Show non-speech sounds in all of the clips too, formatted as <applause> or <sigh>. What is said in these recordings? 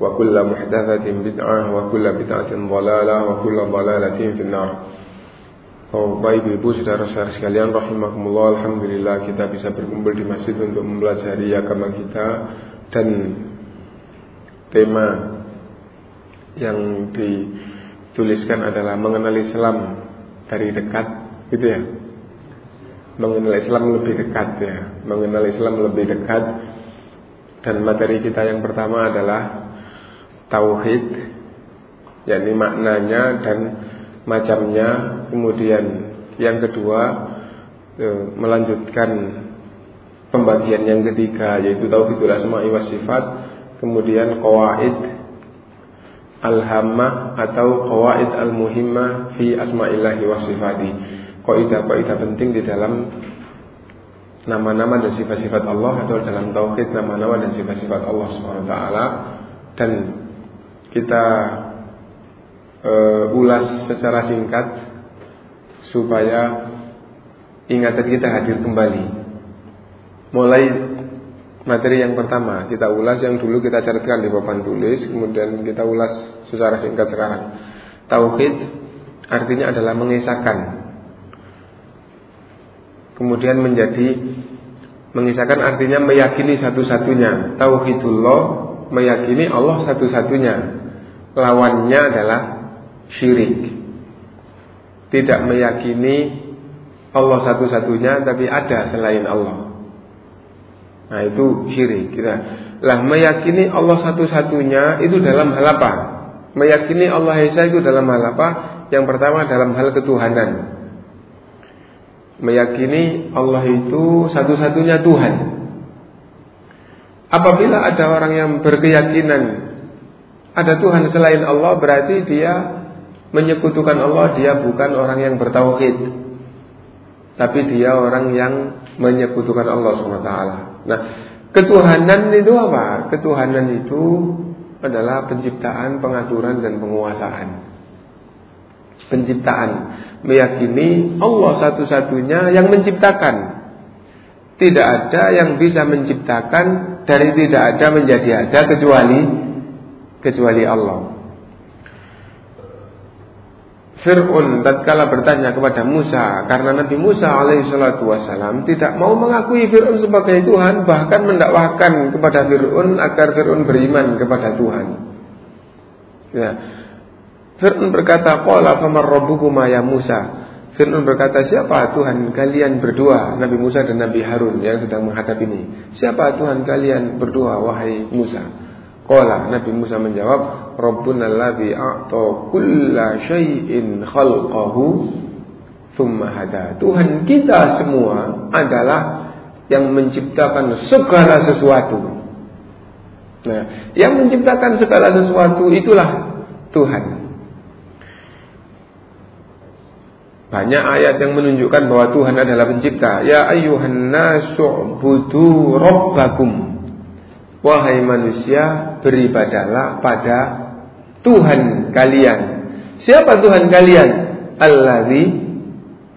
وكل محدثة بدعة وكل بدعة ضلالة وكل ضلالة في النار Oh, Bapak Ibu saudara-saudara sekalian rahimakumullah alhamdulillah kita bisa berkumpul di masjid untuk mempelajari agama kita dan tema yang dituliskan adalah mengenal Islam dari dekat gitu ya. Mengenal Islam lebih dekat ya, mengenal Islam lebih dekat dan materi kita yang pertama adalah tauhid yakni maknanya dan macamnya. Kemudian yang kedua e, melanjutkan pembagian yang ketiga yaitu tauhidul asma'i was sifat. Kemudian qawaid al-hammah atau qawaid al-muhimmah fi asma'illahi was sifati. Kaidah-kaidah penting di dalam nama-nama dan sifat-sifat Allah atau dalam tauhid nama-nama dan sifat-sifat Allah wa taala. Dan kita uh, ulas secara singkat supaya ingatan kita hadir kembali. Mulai materi yang pertama kita ulas yang dulu kita catatkan di papan tulis, kemudian kita ulas secara singkat sekarang. Tauhid artinya adalah mengisahkan. Kemudian menjadi mengisahkan artinya meyakini satu-satunya. Tauhidullah meyakini Allah satu-satunya lawannya adalah syirik. Tidak meyakini Allah satu-satunya tapi ada selain Allah. Nah itu syirik. Kita lah meyakini Allah satu-satunya itu dalam hal apa? Meyakini Allah Esa itu dalam hal apa? Yang pertama dalam hal ketuhanan. Meyakini Allah itu satu-satunya Tuhan. Apabila ada orang yang berkeyakinan ada Tuhan selain Allah berarti dia menyekutukan Allah, dia bukan orang yang bertauhid. Tapi dia orang yang menyekutukan Allah SWT. Nah, ketuhanan itu apa? Ketuhanan itu adalah penciptaan, pengaturan dan penguasaan. Penciptaan meyakini Allah satu-satunya yang menciptakan. Tidak ada yang bisa menciptakan dari tidak ada menjadi ada kecuali kecuali Allah. Fir'un tatkala bertanya kepada Musa karena Nabi Musa alaihissalatu wassalam tidak mau mengakui Fir'un sebagai Tuhan bahkan mendakwahkan kepada Fir'un agar Fir'un beriman kepada Tuhan. Ya. Fir'un berkata, "Qala famar rabbukuma ya Musa?" Fir'un berkata, "Siapa Tuhan kalian berdua?" Nabi Musa dan Nabi Harun yang sedang menghadap ini. "Siapa Tuhan kalian berdua wahai Musa?" Qala Nabi Musa menjawab, Rabbuna alladhi a'ta kulla syai'in khalqahu thumma hada. Tuhan kita semua adalah yang menciptakan segala sesuatu. Nah, yang menciptakan segala sesuatu itulah Tuhan. Banyak ayat yang menunjukkan bahwa Tuhan adalah pencipta. Ya ayyuhan nasu budu rabbakum Wahai manusia, beribadalah pada Tuhan kalian. Siapa Tuhan kalian? Alladzi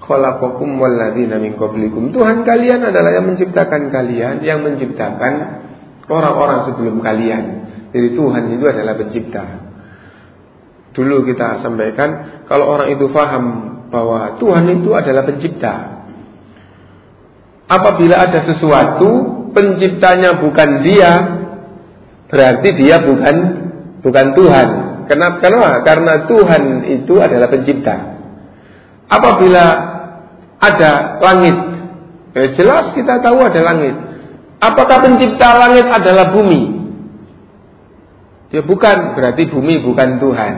khalaqakum walladzina min qablikum. Tuhan kalian adalah yang menciptakan kalian, yang menciptakan orang-orang sebelum kalian. Jadi Tuhan itu adalah pencipta. Dulu kita sampaikan kalau orang itu paham bahwa Tuhan itu adalah pencipta. Apabila ada sesuatu penciptanya bukan dia, berarti dia bukan bukan Tuhan. Kenapa? Kenapa? Karena Tuhan itu adalah pencipta. Apabila ada langit, eh, jelas kita tahu ada langit. Apakah pencipta langit adalah bumi? Ya bukan, berarti bumi bukan Tuhan.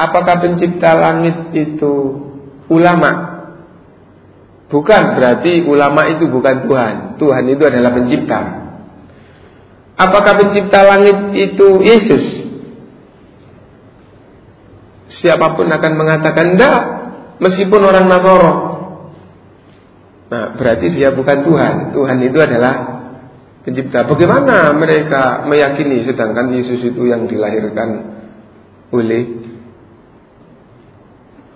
Apakah pencipta langit itu ulama? Bukan, berarti ulama itu bukan Tuhan. Tuhan itu adalah pencipta. Apakah pencipta langit itu Yesus? siapa pun akan mengatakan tidak, meskipun orang Nasoro. Nah, berarti dia bukan Tuhan. Tuhan itu adalah pencipta. Bagaimana mereka meyakini sedangkan Yesus itu yang dilahirkan oleh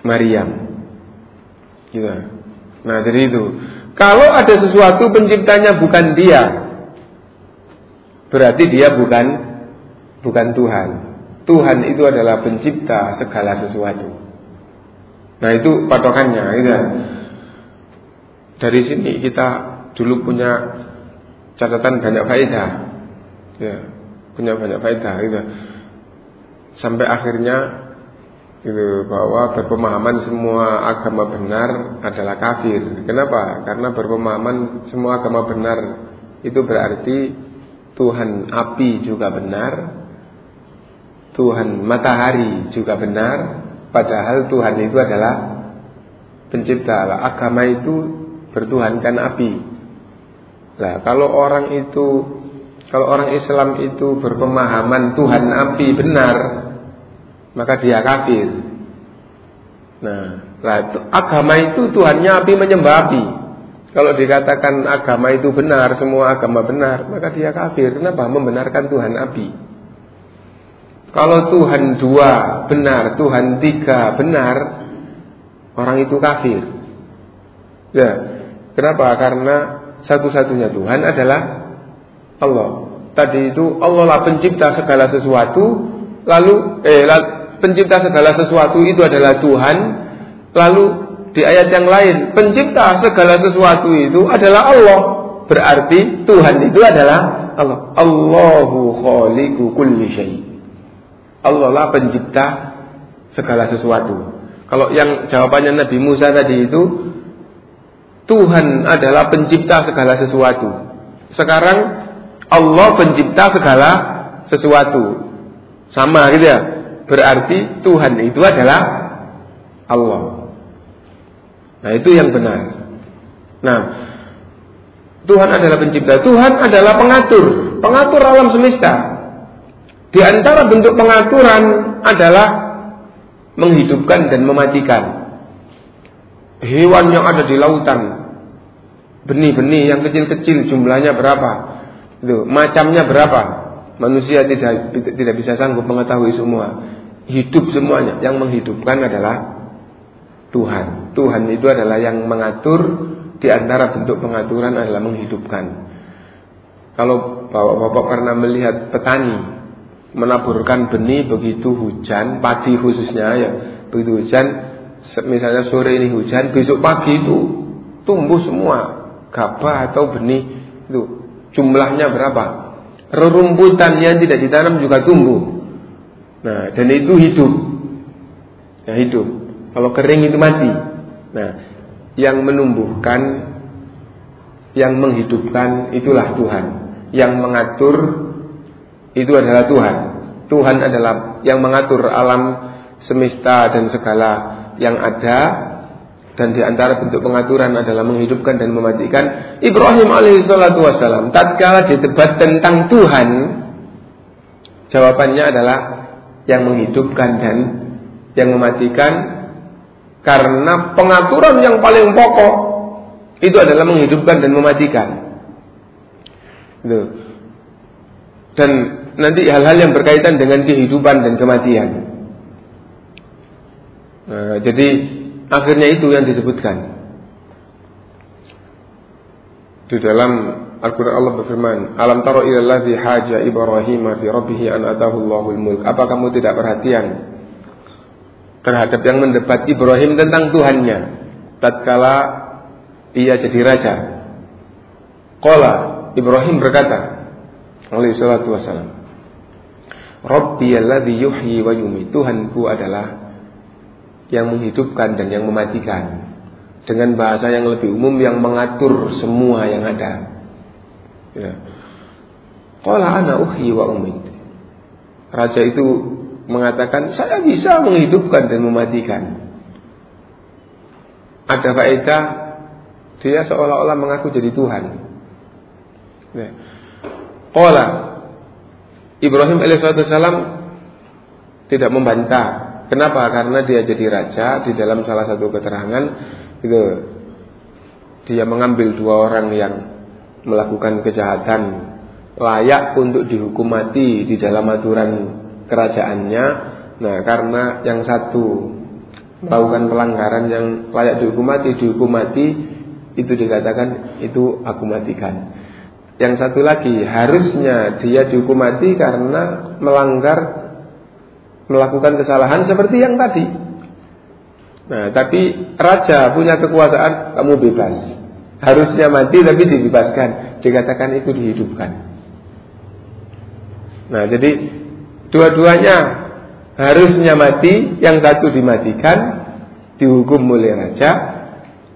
Maryam? Gitu. Nah, dari itu. Kalau ada sesuatu penciptanya bukan dia, berarti dia bukan bukan Tuhan. Tuhan itu adalah pencipta segala sesuatu. Nah itu patokannya. Gitu. Dari sini kita dulu punya catatan banyak faedah, ya, punya banyak faedah. Gitu. Sampai akhirnya itu bahwa berpemahaman semua agama benar adalah kafir. Kenapa? Karena berpemahaman semua agama benar itu berarti Tuhan api juga benar, Tuhan matahari juga benar, padahal Tuhan itu adalah pencipta. Lah, agama itu bertuhankan api. Lah, kalau orang itu kalau orang Islam itu berpemahaman Tuhan api benar, maka dia kafir. Nah, lah, agama itu Tuhannya api menyembah api. Kalau dikatakan agama itu benar, semua agama benar, maka dia kafir. Kenapa? Membenarkan Tuhan api. Kalau Tuhan dua benar, Tuhan tiga benar, orang itu kafir. Ya, kenapa? Karena satu-satunya Tuhan adalah Allah. Tadi itu Allah lah pencipta segala sesuatu, lalu eh pencipta segala sesuatu itu adalah Tuhan, lalu di ayat yang lain pencipta segala sesuatu itu adalah Allah. Berarti Tuhan itu adalah Allah. Allahu khaliqu kulli syai'. Allah lah pencipta segala sesuatu. Kalau yang jawabannya Nabi Musa tadi itu Tuhan adalah pencipta segala sesuatu. Sekarang Allah pencipta segala sesuatu. Sama gitu ya. Berarti Tuhan itu adalah Allah. Nah, itu yang benar. Nah, Tuhan adalah pencipta. Tuhan adalah pengatur, pengatur alam semesta. Di antara bentuk pengaturan adalah menghidupkan dan mematikan. Hewan yang ada di lautan, benih-benih yang kecil-kecil jumlahnya berapa? Itu, macamnya berapa? Manusia tidak tidak bisa sanggup mengetahui semua. Hidup semuanya. Yang menghidupkan adalah Tuhan. Tuhan itu adalah yang mengatur di antara bentuk pengaturan adalah menghidupkan. Kalau bapak-bapak pernah melihat petani menaburkan benih begitu hujan, padi khususnya ya, begitu hujan, misalnya sore ini hujan, besok pagi itu tumbuh semua gabah atau benih itu jumlahnya berapa? Rerumputan yang tidak ditanam juga tumbuh. Nah, dan itu hidup. Ya hidup. Kalau kering itu mati. Nah, yang menumbuhkan, yang menghidupkan itulah Tuhan. Yang mengatur itu adalah Tuhan. Tuhan adalah yang mengatur alam semesta dan segala yang ada dan di antara bentuk pengaturan adalah menghidupkan dan mematikan. Ibrahim alaihissalatu wassalam tatkala didebat tentang Tuhan jawabannya adalah yang menghidupkan dan yang mematikan karena pengaturan yang paling pokok itu adalah menghidupkan dan mematikan. Gitu. Dan nanti hal-hal yang berkaitan dengan kehidupan dan kematian. Nah, jadi akhirnya itu yang disebutkan. Di dalam Al-Quran Allah berfirman, Alam taro ilallazi haja Ibrahim fi rabbih an mulk. Apa kamu tidak perhatian terhadap yang mendebat Ibrahim tentang Tuhannya tatkala ia jadi raja? Qala Ibrahim berkata, alaihi salatu wassalam, Rabbi alladhi yuhyi wa yumi. Tuhanku adalah yang menghidupkan dan yang mematikan. Dengan bahasa yang lebih umum yang mengatur semua yang ada. Ya. Qala ana uhyi wa. Raja itu mengatakan, saya bisa menghidupkan dan mematikan. Ada faedah, dia seolah-olah mengaku jadi Tuhan. Ya. Qala Ibrahim alaihissalam tidak membantah. Kenapa? Karena dia jadi raja di dalam salah satu keterangan itu dia mengambil dua orang yang melakukan kejahatan layak untuk dihukum mati di dalam aturan kerajaannya. Nah, karena yang satu melakukan pelanggaran yang layak dihukum mati, dihukum mati itu dikatakan itu aku matikan. Yang satu lagi harusnya dia dihukum mati karena melanggar melakukan kesalahan seperti yang tadi. Nah, tapi raja punya kekuasaan, kamu bebas harusnya mati tapi dibebaskan dikatakan itu dihidupkan nah jadi dua-duanya harusnya mati yang satu dimatikan dihukum oleh raja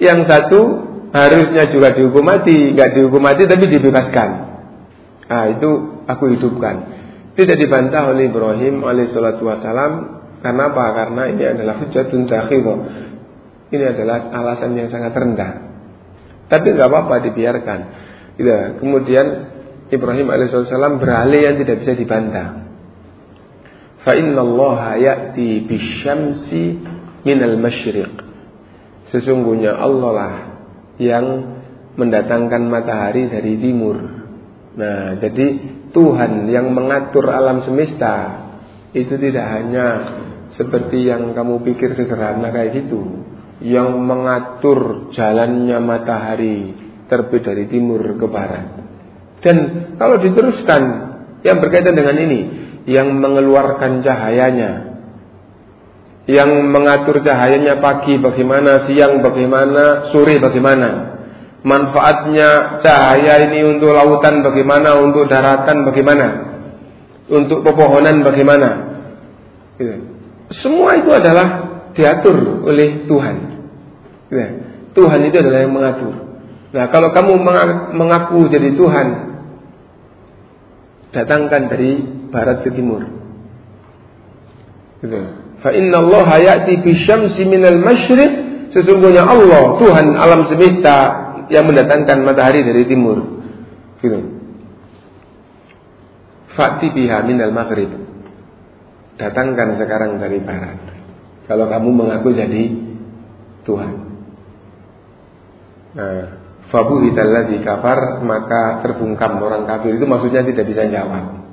yang satu harusnya juga dihukum mati nggak dihukum mati tapi dibebaskan nah itu aku hidupkan tidak dibantah oleh Ibrahim oleh salatu wassalam karena apa? Karena ini adalah hujatun dakhil Ini adalah alasan yang sangat rendah tapi nggak apa-apa dibiarkan. Gitu. Kemudian Ibrahim alaihissalam beralih yang tidak bisa dibantah. Fa ya'ti bisyamsi minal masyriq. Sesungguhnya Allah lah yang mendatangkan matahari dari timur. Nah, jadi Tuhan yang mengatur alam semesta itu tidak hanya seperti yang kamu pikir sederhana kayak gitu yang mengatur jalannya matahari terbit dari timur ke barat. Dan kalau diteruskan yang berkaitan dengan ini, yang mengeluarkan cahayanya, yang mengatur cahayanya pagi bagaimana, siang bagaimana, sore bagaimana, manfaatnya cahaya ini untuk lautan bagaimana, untuk daratan bagaimana, untuk pepohonan bagaimana. Gitu. Semua itu adalah diatur oleh Tuhan. Ya, Tuhan itu adalah yang mengatur. Nah, kalau kamu mengaku jadi Tuhan, datangkan dari barat ke timur. Gitu. Fa inna Allah ya'ti bi syamsi minal masyriq. Sesungguhnya Allah, Tuhan alam semesta yang mendatangkan matahari dari timur. Gitu. Fa'ti biha minal maghrib. Datangkan sekarang dari barat. Kalau kamu mengaku jadi Tuhan. Nah, di kafar maka terbungkam orang kafir itu maksudnya tidak bisa jawab.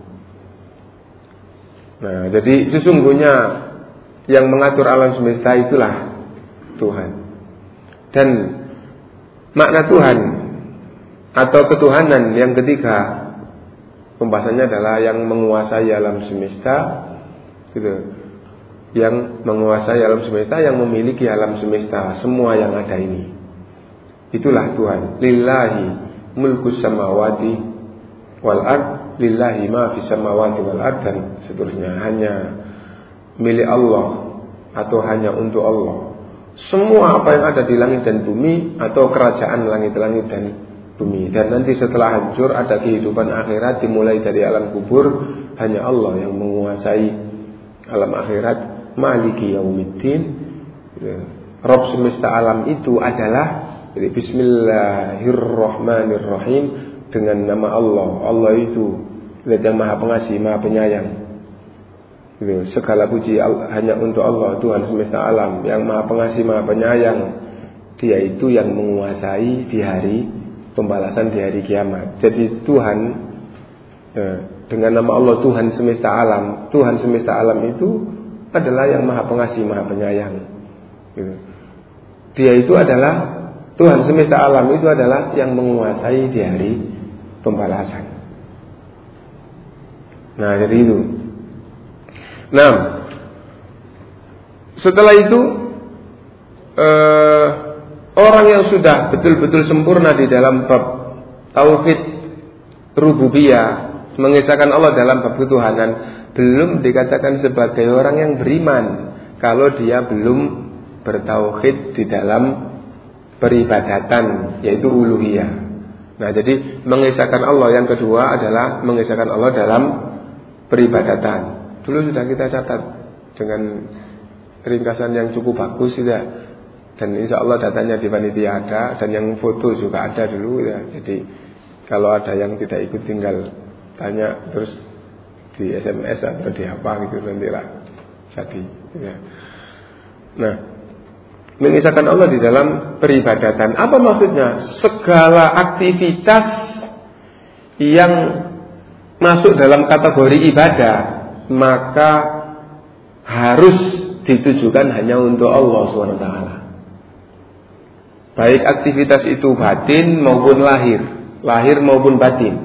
Nah, jadi sesungguhnya yang mengatur alam semesta itulah Tuhan. Dan makna Tuhan atau ketuhanan yang ketiga pembahasannya adalah yang menguasai alam semesta gitu yang menguasai alam semesta, yang memiliki alam semesta, semua yang ada ini. Itulah Tuhan. Lillahi mulku samawati wal ard, lillahi ma fi samawati wal ard dan seterusnya. Hanya milik Allah atau hanya untuk Allah. Semua apa yang ada di langit dan bumi atau kerajaan langit-langit dan bumi. Dan nanti setelah hancur ada kehidupan akhirat dimulai dari alam kubur. Hanya Allah yang menguasai alam akhirat maliki yaumiddin ya. Rob semesta alam itu adalah jadi Bismillahirrahmanirrahim dengan nama Allah. Allah itu yang maha pengasih, maha penyayang. Gitu. Segala puji hanya untuk Allah Tuhan semesta alam yang maha pengasih, maha penyayang. Dia itu yang menguasai di hari pembalasan di hari kiamat. Jadi Tuhan ya, dengan nama Allah Tuhan semesta alam, Tuhan semesta alam itu adalah yang maha pengasih, maha penyayang. Gitu. dia itu adalah Tuhan semesta alam itu adalah yang menguasai di hari pembalasan. Nah, jadi itu. Nah, setelah itu eh, orang yang sudah betul-betul sempurna di dalam bab tauhid rububiyah, mengisahkan Allah dalam bab ketuhanan, belum dikatakan sebagai orang yang beriman kalau dia belum bertauhid di dalam peribadatan yaitu uluhiyah. Nah, jadi mengisahkan Allah yang kedua adalah mengisahkan Allah dalam peribadatan. Dulu sudah kita catat dengan ringkasan yang cukup bagus tidak dan insya Allah datanya di panitia ada dan yang foto juga ada dulu ya. Jadi kalau ada yang tidak ikut tinggal tanya terus di SMS atau di apa gitu nanti lah jadi. Ya. Nah, mengisahkan Allah di dalam peribadatan. Apa maksudnya? Segala aktivitas yang masuk dalam kategori ibadah maka harus ditujukan hanya untuk Allah SWT. Baik aktivitas itu batin maupun lahir, lahir maupun batin.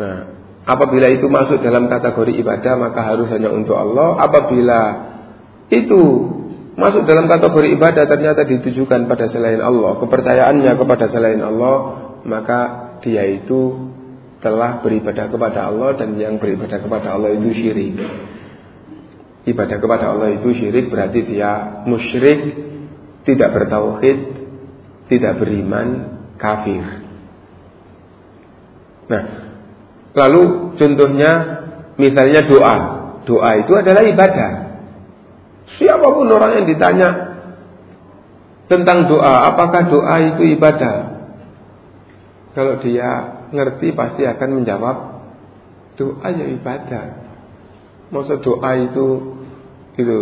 Nah, apabila itu masuk dalam kategori ibadah maka harus hanya untuk Allah. Apabila itu masuk dalam kategori ibadah ternyata ditujukan pada selain Allah, kepercayaannya kepada selain Allah, maka dia itu telah beribadah kepada Allah dan yang beribadah kepada Allah itu syirik. Ibadah kepada Allah itu syirik berarti dia musyrik, tidak bertauhid, tidak beriman, kafir. Nah, lalu contohnya misalnya doa. Doa itu adalah ibadah. Siapa pun orang yang ditanya tentang doa, apakah doa itu ibadah? Kalau dia ngerti pasti akan menjawab doa ya ibadah. Masa doa itu itu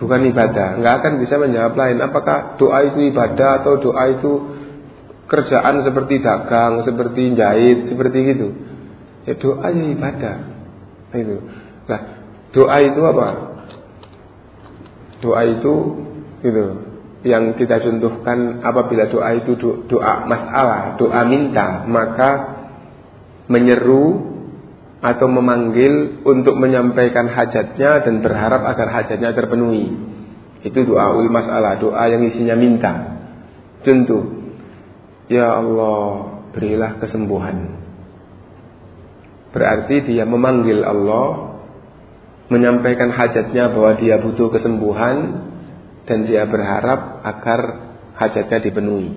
bukan ibadah, nggak akan bisa menjawab lain. Apakah doa itu ibadah atau doa itu kerjaan seperti dagang, seperti jahit, seperti itu? Ya doa ya ibadah. Itu. Nah, Doa itu apa? Doa itu gitu yang kita contohkan apabila doa itu doa masalah, doa minta, maka menyeru atau memanggil untuk menyampaikan hajatnya dan berharap agar hajatnya terpenuhi. Itu doa ul masalah, doa yang isinya minta. Contoh, ya Allah berilah kesembuhan. Berarti dia memanggil Allah menyampaikan hajatnya bahwa dia butuh kesembuhan dan dia berharap agar hajatnya dipenuhi.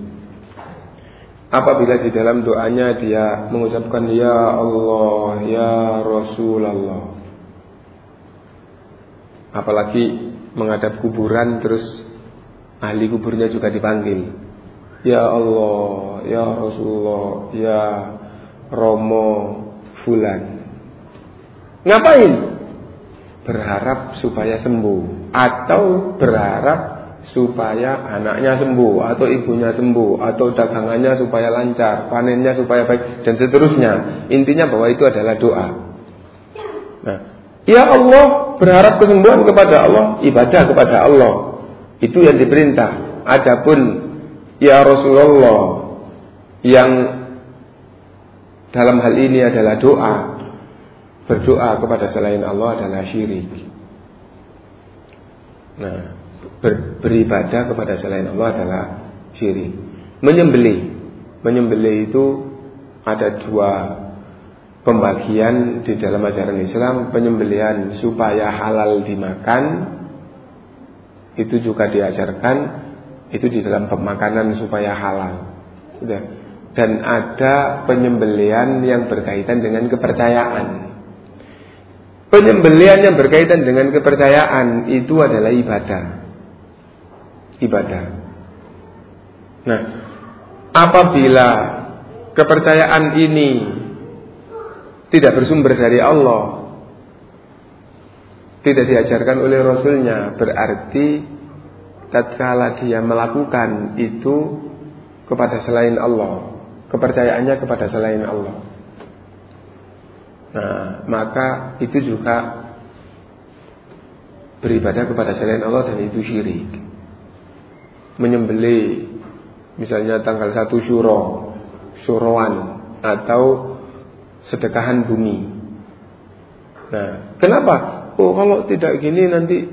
Apabila di dalam doanya dia mengucapkan ya Allah, ya Rasulullah. Apalagi menghadap kuburan terus ahli kuburnya juga dipanggil. Ya Allah, ya Rasulullah, ya Romo Fulan. Ngapain? Berharap supaya sembuh atau berharap supaya anaknya sembuh atau ibunya sembuh atau dagangannya supaya lancar, panennya supaya baik dan seterusnya. Intinya bahwa itu adalah doa. Nah, ya Allah berharap kesembuhan kepada Allah, ibadah kepada Allah. Itu yang diperintah. Adapun ya Rasulullah yang dalam hal ini adalah doa berdoa kepada selain Allah adalah syirik. Nah, ber, beribadah kepada selain Allah adalah syirik. Menyembelih, menyembelih itu ada dua pembagian di dalam ajaran Islam. Penyembelihan supaya halal dimakan itu juga diajarkan. Itu di dalam pemakanan supaya halal. Dan ada penyembelian yang berkaitan dengan kepercayaan. Penyembelian yang berkaitan dengan kepercayaan itu adalah ibadah. Ibadah. Nah, apabila kepercayaan ini tidak bersumber dari Allah, tidak diajarkan oleh Rasulnya, berarti tatkala dia melakukan itu kepada selain Allah, kepercayaannya kepada selain Allah. Nah, maka itu juga beribadah kepada selain Allah dan itu syirik. Menyembelih misalnya tanggal satu syuro, syuroan atau sedekahan bumi. Nah, kenapa? Oh, kalau tidak gini nanti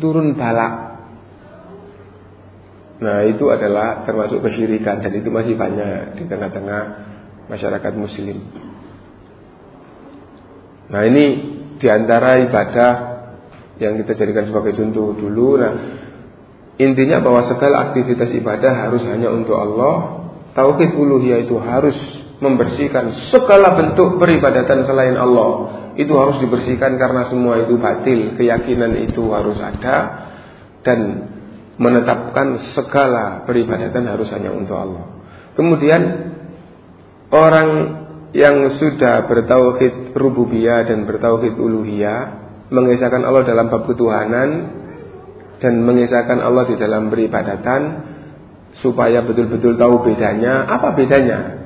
turun balak. Nah, itu adalah termasuk kesyirikan dan itu masih banyak di tengah-tengah masyarakat muslim. Nah, ini di antara ibadah yang kita jadikan sebagai contoh dulu. Nah, intinya bahwa segala aktivitas ibadah harus hanya untuk Allah. Tauhid uluhiyah itu harus membersihkan segala bentuk peribadatan selain Allah. Itu harus dibersihkan karena semua itu batil. Keyakinan itu harus ada dan menetapkan segala peribadatan harus hanya untuk Allah. Kemudian orang yang sudah bertauhid rububiyah dan bertauhid uluhiyah mengesahkan Allah dalam bab ketuhanan dan mengesahkan Allah di dalam beribadatan supaya betul-betul tahu bedanya. Apa bedanya?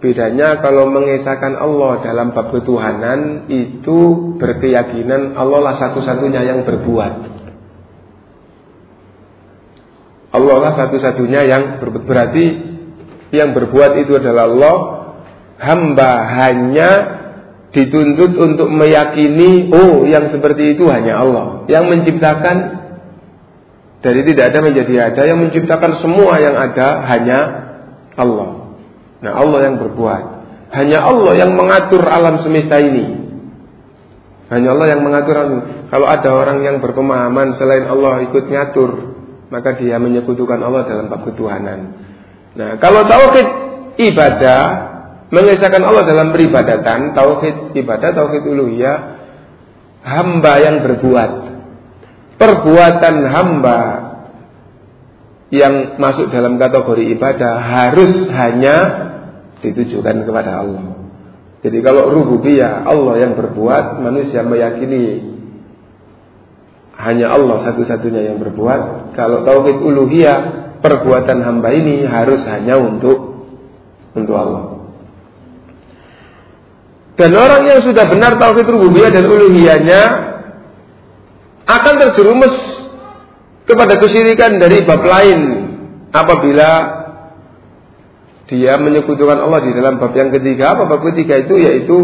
Bedanya kalau mengesahkan Allah dalam bab ketuhanan itu berkeyakinan Allah lah satu-satunya yang berbuat. Allah lah satu-satunya yang berbuat. Berarti yang berbuat itu adalah Allah. Hamba hanya dituntut untuk meyakini oh yang seperti itu hanya Allah. Yang menciptakan dari tidak ada menjadi ada. Yang menciptakan semua yang ada hanya Allah. Nah Allah yang berbuat. Hanya Allah yang mengatur alam semesta ini. Hanya Allah yang mengatur alam. Kalau ada orang yang berpemahaman selain Allah ikut ngatur maka dia menyekutukan Allah dalam bab ketuhanan nah kalau tauhid ibadah mengesahkan Allah dalam peribadatan, tauhid ibadah, tauhid uluhiyah, hamba yang berbuat. Perbuatan hamba yang masuk dalam kategori ibadah harus hanya ditujukan kepada Allah. Jadi kalau rububiyah Allah yang berbuat, manusia meyakini hanya Allah satu-satunya yang berbuat. Kalau tauhid uluhiyah, perbuatan hamba ini harus hanya untuk untuk Allah. Dan orang yang sudah benar tauhid rububiyah dan uluhiyahnya akan terjerumus kepada kesyirikan dari bab lain apabila dia menyekutukan Allah di dalam bab yang ketiga. Apa bab ketiga itu yaitu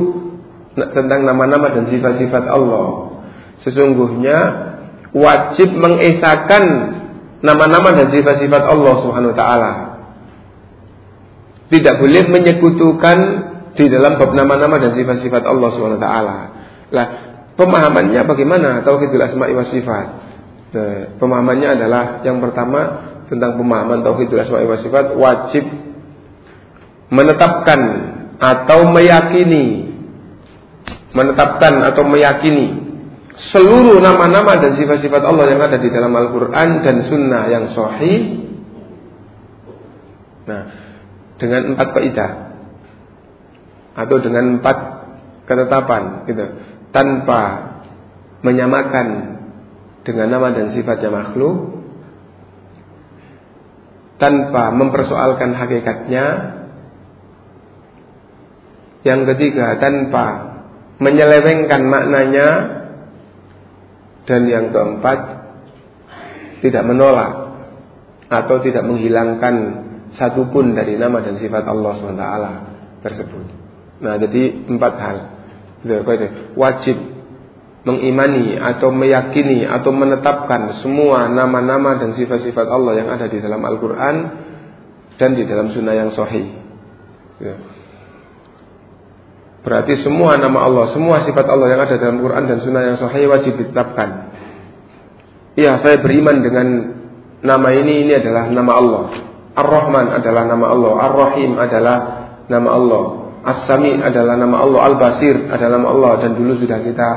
tentang nama-nama dan sifat-sifat Allah. Sesungguhnya wajib mengesahkan nama-nama dan sifat-sifat Allah Subhanahu wa taala. Tidak boleh menyekutukan di dalam bab nama-nama dan sifat-sifat Allah SWT. Lah, pemahamannya bagaimana tauhidul asma'i wa sifat? Nah, pemahamannya adalah yang pertama tentang pemahaman tauhidul asma'i wa sifat wajib menetapkan atau meyakini menetapkan atau meyakini seluruh nama-nama dan sifat-sifat Allah yang ada di dalam Al-Quran dan Sunnah yang sahih. Nah, dengan empat kaidah atau dengan empat ketetapan gitu. Tanpa menyamakan dengan nama dan sifatnya makhluk tanpa mempersoalkan hakikatnya. Yang ketiga tanpa menyelewengkan maknanya. Dan yang keempat tidak menolak atau tidak menghilangkan satupun dari nama dan sifat Allah SWT tersebut. Nah, jadi empat hal. Wajib mengimani atau meyakini atau menetapkan semua nama-nama dan sifat-sifat Allah yang ada di dalam Al-Quran dan di dalam sunnah yang sahih. Ya. Berarti semua nama Allah, semua sifat Allah yang ada dalam Quran dan sunnah yang sahih wajib ditetapkan. Iya, saya beriman dengan nama ini, ini adalah nama Allah. Ar-Rahman adalah nama Allah, Ar-Rahim adalah nama Allah. As-Sami adalah nama Allah, Al-Basir adalah nama Allah dan dulu sudah kita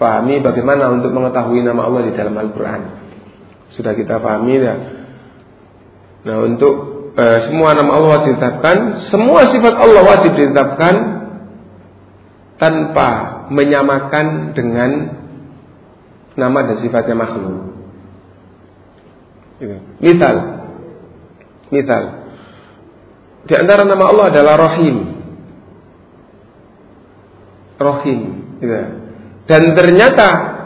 fahami bagaimana untuk mengetahui nama Allah di dalam Al-Qur'an. Sudah kita pahami ya. Nah, untuk e, semua nama Allah wajib ditetapkan, semua sifat Allah wajib ditetapkan tanpa menyamakan dengan nama dan sifatnya makhluk. Gitu. Misal, misal, di antara nama Allah adalah Rahim. Rohim. Gitu. Dan ternyata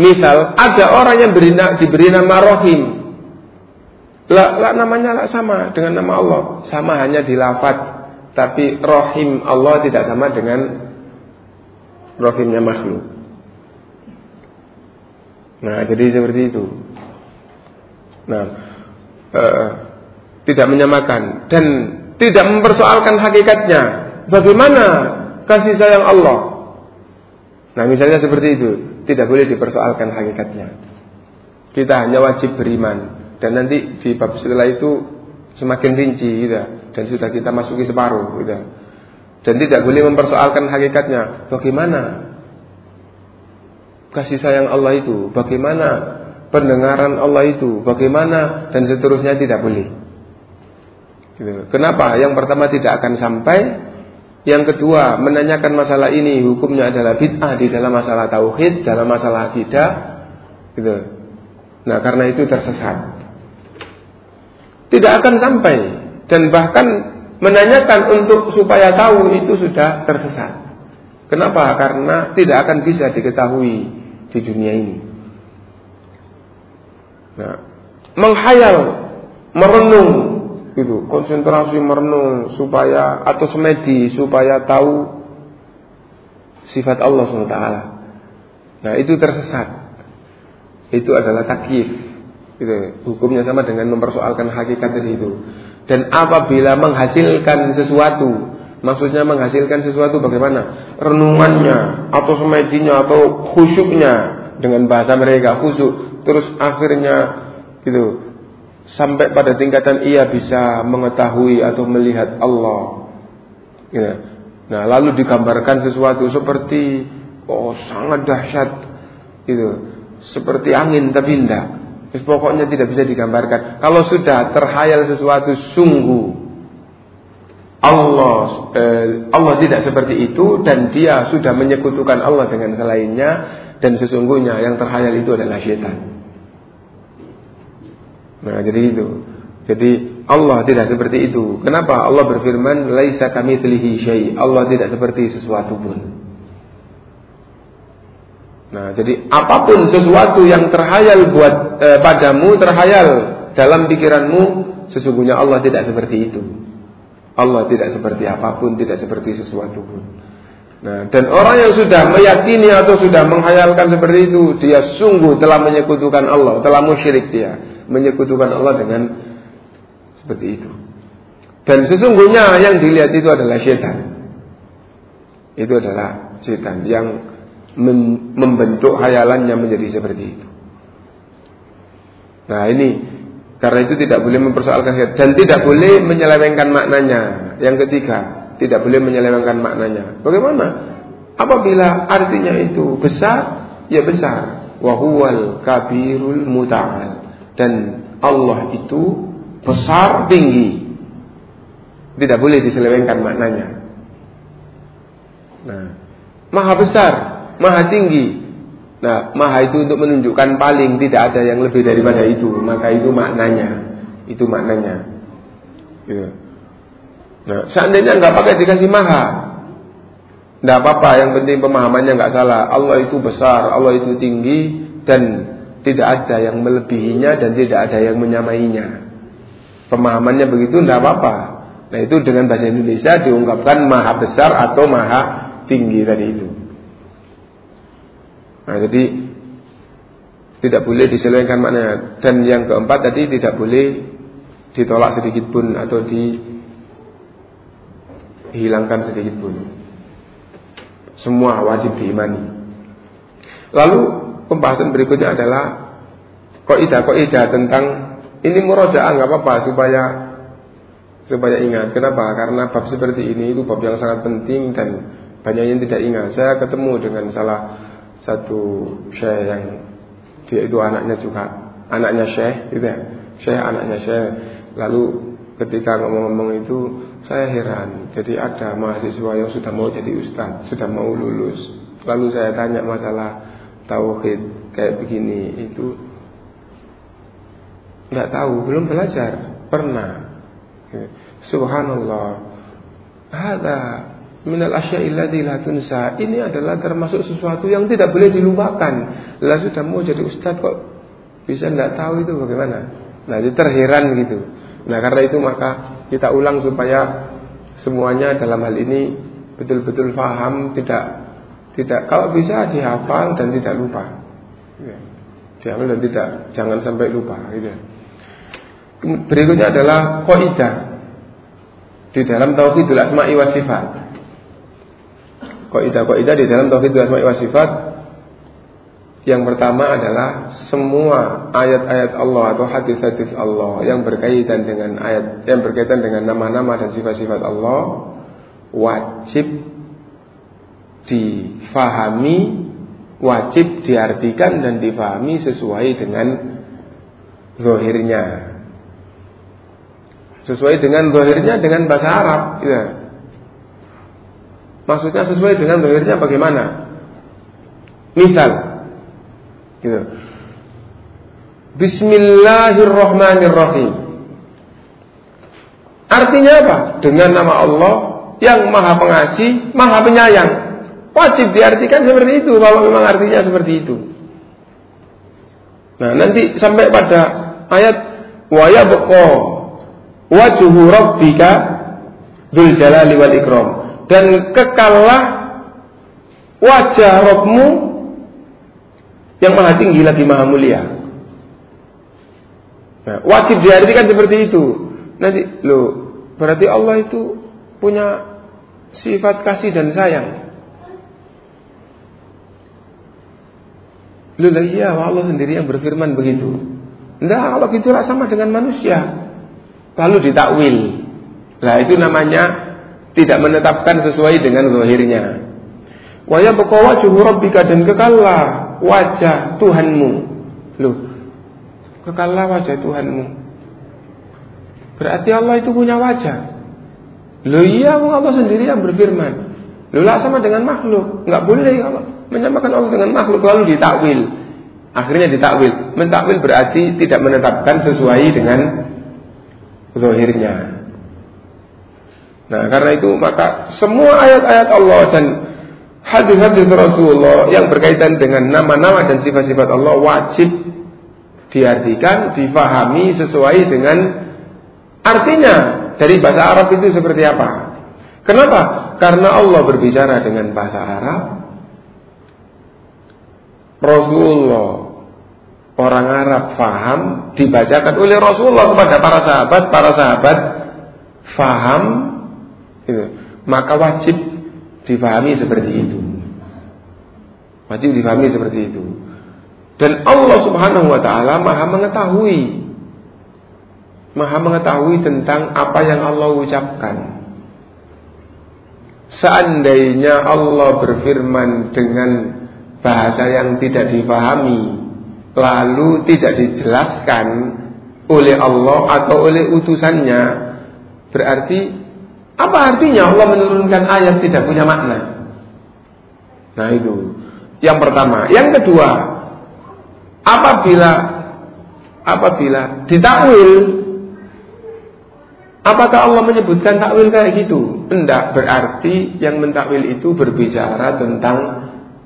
Misal ada orang yang beri, diberi nama Rohim. Lah, lah namanya lah sama dengan nama Allah, sama hanya di lafaz. Tapi Rohim Allah tidak sama dengan Rohimnya makhluk. Nah, jadi seperti itu. Nah, uh, tidak menyamakan dan tidak mempersoalkan hakikatnya. Bagaimana kasih sayang Allah? Nah, misalnya seperti itu, tidak boleh dipersoalkan hakikatnya. Kita hanya wajib beriman dan nanti di bab setelah itu semakin rinci gitu, dan sudah kita masuki separuh gitu. Dan tidak boleh mempersoalkan hakikatnya. Bagaimana kasih sayang Allah itu? Bagaimana pendengaran Allah itu? Bagaimana dan seterusnya tidak boleh. Gitu. Kenapa? Yang pertama tidak akan sampai. Yang kedua menanyakan masalah ini hukumnya adalah bid'ah di dalam masalah tauhid, dalam masalah akidah. Gitu. Nah karena itu tersesat tidak akan sampai dan bahkan menanyakan untuk supaya tahu itu sudah tersesat. Kenapa? Karena tidak akan bisa diketahui di dunia ini. Nah, menghayal, merenung, gitu, konsentrasi merenung supaya atau semedi supaya tahu sifat Allah SWT. Nah, itu tersesat. Itu adalah takyif. Gitu. Hukumnya sama dengan mempersoalkan hakikat dari itu. Dan apabila menghasilkan sesuatu, maksudnya menghasilkan sesuatu bagaimana? Renungannya atau semedinya atau khusyuknya dengan bahasa mereka khusyuk. Terus akhirnya gitu sampai pada tingkatan ia bisa mengetahui atau melihat Allah. Gitu. Nah, lalu digambarkan sesuatu seperti oh sangat dahsyat gitu. Seperti angin tapi indah Terus pokoknya tidak bisa digambarkan. Kalau sudah terhayal sesuatu sungguh Allah eh, Allah tidak seperti itu dan dia sudah menyekutukan Allah dengan selainnya dan sesungguhnya yang terhayal itu adalah syaitan. Nah, jadi itu. Jadi Allah tidak seperti itu. Kenapa? Allah berfirman, "Laisa kamitslihi syai." Allah tidak seperti sesuatu pun. Nah, jadi apa pun sesuatu yang terhayal buat eh, padamu, terhayal dalam pikiranmu, sesungguhnya Allah tidak seperti itu. Allah tidak seperti apa pun, tidak seperti sesuatu pun. Nah, dan orang yang sudah meyakini atau sudah menghayalkan seperti itu, dia sungguh telah menyekutukan Allah, telah musyrik dia, menyekutukan Allah dengan seperti itu. Dan sesungguhnya yang dilihat itu adalah syaitan. Itu adalah syaitan yang membentuk hayalannya menjadi seperti itu. Nah ini karena itu tidak boleh mempersoalkan dan tidak boleh menyelewengkan maknanya. Yang ketiga, tidak boleh menyelewengkan maknanya. Bagaimana? Apabila artinya itu besar, ya besar. Wahuwal kabirul muta'al. Dan Allah itu besar tinggi. Tidak boleh diselewengkan maknanya. Nah, maha besar maha tinggi. Nah, maha itu untuk menunjukkan paling tidak ada yang lebih daripada itu. Maka itu maknanya. Itu maknanya. Gitu. Nah, seandainya nggak pakai dikasih maha, nggak apa-apa. Yang penting pemahamannya nggak salah. Allah itu besar, Allah itu tinggi dan tidak ada yang melebihinya dan tidak ada yang menyamainya. Pemahamannya begitu nggak apa-apa. Nah itu dengan bahasa Indonesia diungkapkan maha besar atau maha tinggi tadi itu. Nah, jadi tidak boleh diselewengkan maknanya. Dan yang keempat tadi tidak boleh ditolak sedikit pun atau dihilangkan sedikit pun. Semua wajib diimani. Lalu pembahasan berikutnya adalah koidah-koidah tentang ini murojaah nggak apa-apa supaya supaya ingat. Kenapa? Karena bab seperti ini itu bab yang sangat penting dan banyak yang tidak ingat. Saya ketemu dengan salah satu syekh yang dia itu anaknya juga anaknya syekh gitu ya syekh anaknya syekh lalu ketika ngomong-ngomong itu saya heran jadi ada mahasiswa yang sudah mau jadi ustaz sudah mau lulus lalu saya tanya masalah tauhid kayak begini itu nggak tahu belum belajar pernah subhanallah ada minal asya'il la tunsa. Ini adalah termasuk sesuatu yang tidak boleh dilupakan. Lah sudah mau jadi ustaz kok bisa tidak tahu itu bagaimana? Nah, itu terheran gitu. Nah, karena itu maka kita ulang supaya semuanya dalam hal ini betul-betul paham, tidak tidak kalau bisa dihafal dan tidak lupa. Ya. Dihafal dan tidak jangan sampai lupa gitu. Berikutnya adalah kaidah di dalam tauhidul asma'i wa sifat kaidah-kaidah di dalam tauhid asma'i wa sifat yang pertama adalah semua ayat-ayat Allah atau hadis-hadis Allah yang berkaitan dengan ayat yang berkaitan dengan nama-nama dan sifat-sifat Allah wajib difahami, wajib diartikan dan difahami sesuai dengan zahirnya. Sesuai dengan zahirnya dengan bahasa Arab, ya. Maksudnya sesuai dengan zahirnya bagaimana? Misal gitu. Bismillahirrahmanirrahim. Artinya apa? Dengan nama Allah yang Maha Pengasih, Maha Penyayang. Wajib diartikan seperti itu kalau memang artinya seperti itu. Nah, nanti sampai pada ayat wa yabqa wajhu rabbika dzul jalali wal ikram dan kekallah wajah Robmu yang maha tinggi lagi maha mulia. Nah, wajib diartikan seperti itu. Nanti lo berarti Allah itu punya sifat kasih dan sayang. Lu lah iya Allah sendiri yang berfirman begitu. Enggak, kalau gitu sama dengan manusia. Lalu ditakwil. Nah itu namanya tidak menetapkan sesuai dengan zahirnya. Wa yabqa rabbika dan kekallah wajah Tuhanmu. Loh, kekallah wajah Tuhanmu. Berarti Allah itu punya wajah. Loh iya Allah sendiri yang berfirman. Loh lah sama dengan makhluk. Enggak boleh Allah menyamakan Allah dengan makhluk lalu ditakwil. Akhirnya ditakwil. Mentakwil berarti tidak menetapkan sesuai dengan zahirnya. Nah, karena itu maka semua ayat-ayat Allah dan hadis-hadis Rasulullah yang berkaitan dengan nama-nama dan sifat-sifat Allah wajib diartikan, difahami sesuai dengan artinya dari bahasa Arab itu seperti apa. Kenapa? Karena Allah berbicara dengan bahasa Arab. Rasulullah orang Arab faham dibacakan oleh Rasulullah kepada para sahabat, para sahabat faham Gitu. Maka wajib difahami seperti itu. Wajib difahami seperti itu. Dan Allah Subhanahu wa taala Maha mengetahui Maha mengetahui tentang apa yang Allah ucapkan. Seandainya Allah berfirman dengan bahasa yang tidak difahami, lalu tidak dijelaskan oleh Allah atau oleh utusannya, berarti apa artinya Allah menurunkan ayat tidak punya makna? Nah itu yang pertama. Yang kedua, apabila apabila ditakwil, apakah Allah menyebutkan takwil kayak gitu? Tidak berarti yang mentakwil itu berbicara tentang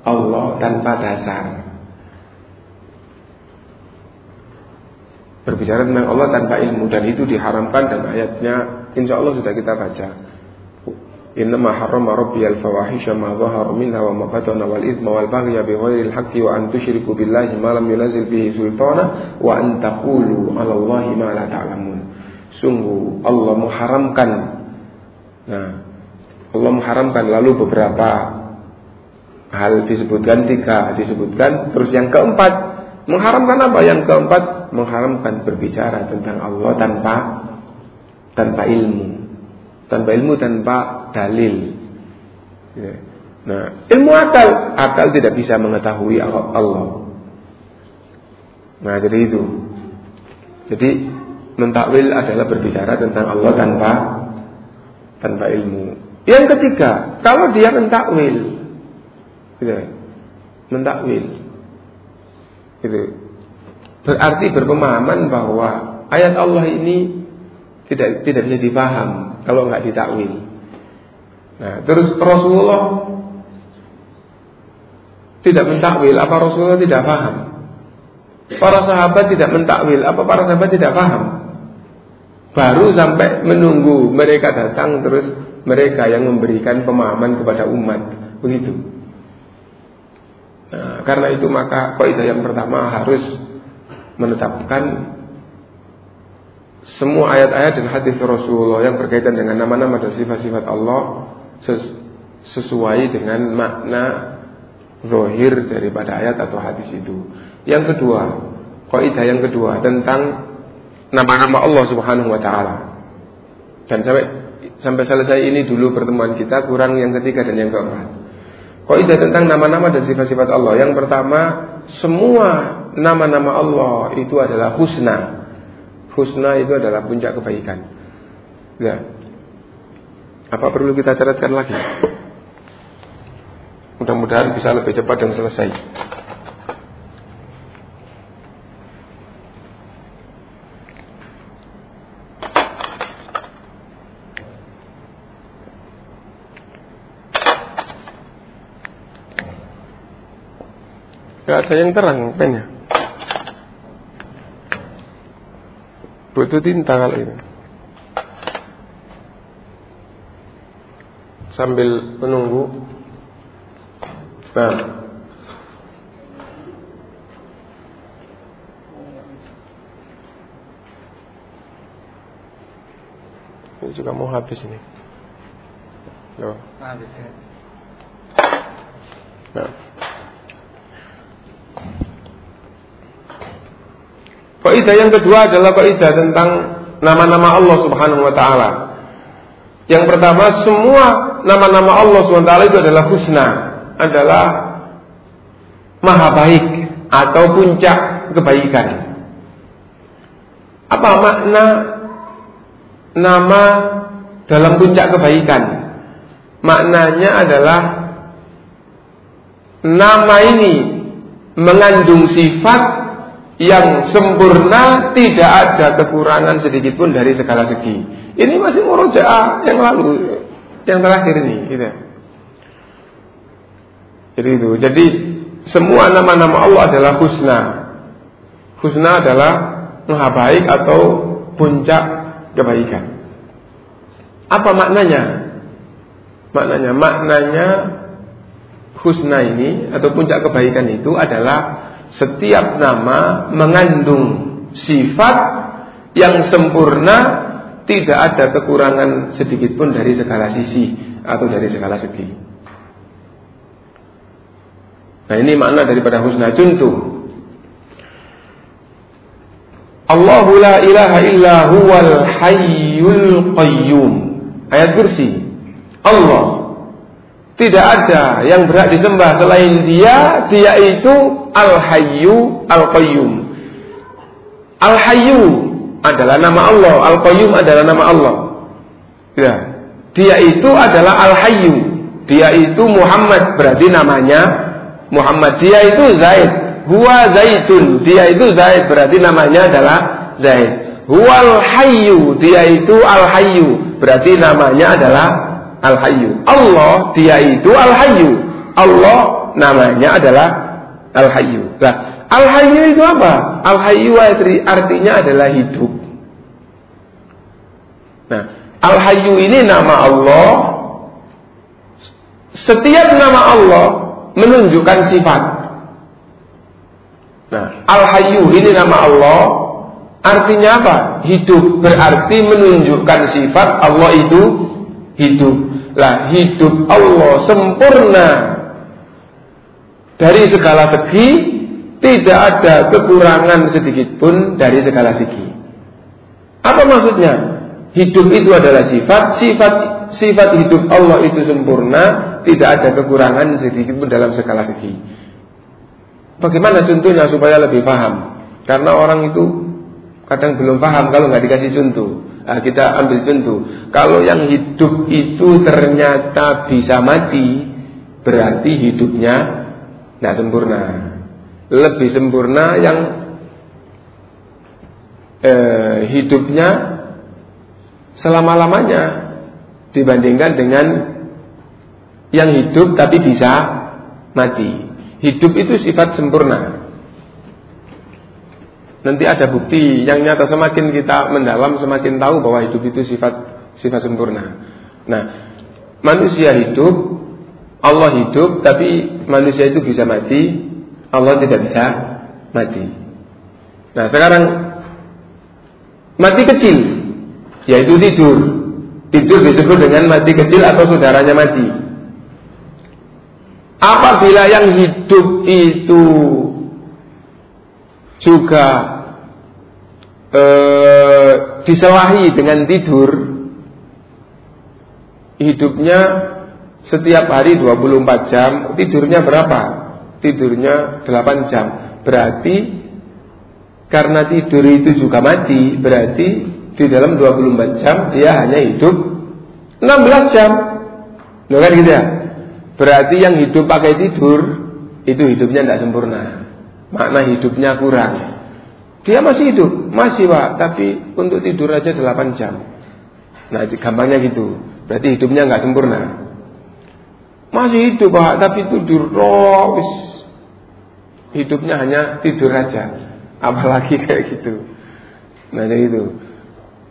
Allah tanpa dasar. Berbicara tentang Allah tanpa ilmu dan itu diharamkan dan ayatnya insya Allah sudah kita baca. Innama harrama rabbiyal fawahisha ma dhahara minha wa ma batana wal ithma wal baghya bighairil haqqi wa an tusyriku billahi ma lam yunazil bihi sultana wa an taqulu 'ala Allahi ma la ta'lamun. Sungguh Allah mengharamkan Nah, Allah mengharamkan lalu beberapa hal disebutkan tiga disebutkan terus yang keempat mengharamkan apa yang keempat mengharamkan berbicara tentang Allah tanpa tanpa ilmu tanpa ilmu tanpa dalil. Ya. Nah, ilmu akal, akal tidak bisa mengetahui Allah. Nah, jadi itu. Jadi mentakwil adalah berbicara tentang Allah tanpa tanpa ilmu. Yang ketiga, kalau dia mentakwil, ya, mentakwil, itu berarti berpemahaman bahwa ayat Allah ini tidak tidak bisa dipaham kalau nggak ditakwil. Nah, terus Rasulullah tidak mentakwil apa Rasulullah tidak paham? Para sahabat tidak mentakwil apa para sahabat tidak paham? Baru sampai menunggu mereka datang terus mereka yang memberikan pemahaman kepada umat. Begitu. Nah, karena itu maka kaidah yang pertama harus menetapkan semua ayat-ayat dan hadis Rasulullah yang berkaitan dengan nama-nama dan sifat-sifat Allah sesuai dengan makna zohir daripada ayat atau hadis itu. Yang kedua, kaidah yang kedua tentang nama-nama Allah Subhanahu wa taala. Dan sampai sampai selesai ini dulu pertemuan kita kurang yang ketiga dan yang keempat. Kaidah tentang nama-nama dan sifat-sifat Allah. Yang pertama, semua nama-nama Allah itu adalah husna. Husna itu adalah puncak kebaikan. Ya. Apa perlu kita catatkan lagi? Mudah-mudahan bisa lebih cepat dan selesai. Gak ada yang terang pennya. Butuh tinta kalau ini. Sambil menunggu. Nah. Ini juga mau habis ini. Loh. Habis ya. Nah. Kaidah yang kedua adalah kaidah tentang nama-nama Allah Subhanahu wa taala. Yang pertama, semua nama-nama Allah Subhanahu wa taala itu adalah husna, adalah maha baik atau puncak kebaikan. Apa makna nama dalam puncak kebaikan? Maknanya adalah nama ini mengandung sifat yang sempurna tidak ada kekurangan sedikit pun dari segala segi. Ini masih murojaah yang lalu, yang terakhir ini, gitu. Jadi itu. Jadi semua nama-nama Allah adalah husna. Husna adalah maha baik atau puncak kebaikan. Apa maknanya? Maknanya, maknanya husna ini atau puncak kebaikan itu adalah setiap nama mengandung sifat yang sempurna tidak ada kekurangan sedikit pun dari segala sisi atau dari segala segi. Nah ini makna daripada husna contoh. Allahu la ilaha illa huwal hayyul qayyum. Ayat kursi. Allah tidak ada yang berhak disembah selain dia, dia itu Al-Hayyu Al-Qayyum. Al-Hayyu adalah nama Allah, Al-Qayyum adalah nama Allah. Ya. Dia itu adalah Al-Hayyu. Dia itu Muhammad, berarti namanya Muhammad. Dia itu Zaid. Huwa Zaitun. Dia itu Zaid, berarti namanya adalah Zaid. Huwal Hayyu. Dia itu Al-Hayyu, berarti namanya adalah Al-Hayyu. Allah dia itu Al-Hayyu. Allah namanya adalah Al-Hayyu. Nah, Al-Hayyu itu apa? Al-Hayyu artinya adalah hidup. Nah, Al-Hayyu ini nama Allah. Setiap nama Allah menunjukkan sifat. Nah, Al-Hayyu ini nama Allah. Artinya apa? Hidup berarti menunjukkan sifat Allah itu hidup. Lah hidup Allah sempurna dari segala segi, tidak ada kekurangan sedikit pun dari segala segi. Apa maksudnya? Hidup itu adalah sifat, sifat sifat hidup Allah itu sempurna, tidak ada kekurangan sedikit pun dalam segala segi. Bagaimana contohnya supaya lebih paham? Karena orang itu kadang belum paham kalau nggak dikasih contoh. Nah, kita ambil contoh. Kalau yang hidup itu ternyata bisa mati, berarti hidupnya tidak sempurna. Lebih sempurna yang eh, hidupnya selama-lamanya dibandingkan dengan yang hidup tapi bisa mati. Hidup itu sifat sempurna. Nanti ada bukti yang nyata semakin kita mendalam semakin tahu bahwa hidup itu sifat sifat sempurna. Nah, manusia hidup, Allah hidup, tapi manusia itu bisa mati, Allah tidak bisa mati. Nah, sekarang mati kecil, yaitu tidur. Tidur disebut dengan mati kecil atau saudaranya mati. Apabila yang hidup itu juga eh, diselahi dengan tidur, hidupnya setiap hari 24 jam, tidurnya berapa? Tidurnya 8 jam. Berarti karena tidur itu juga mati, berarti di dalam 24 jam dia hanya hidup 16 jam. Loh kan gitu ya? Berarti yang hidup pakai tidur itu hidupnya tidak sempurna. Makna hidupnya kurang. Dia masih hidup, masih pak, tapi untuk tidur aja 8 jam. Nah, gampangnya gitu. Berarti hidupnya nggak sempurna. Masih hidup pak, tapi tidur terus. Hidupnya hanya tidur aja. Apalagi <laughs> kayak gitu. Nah, jadi itu.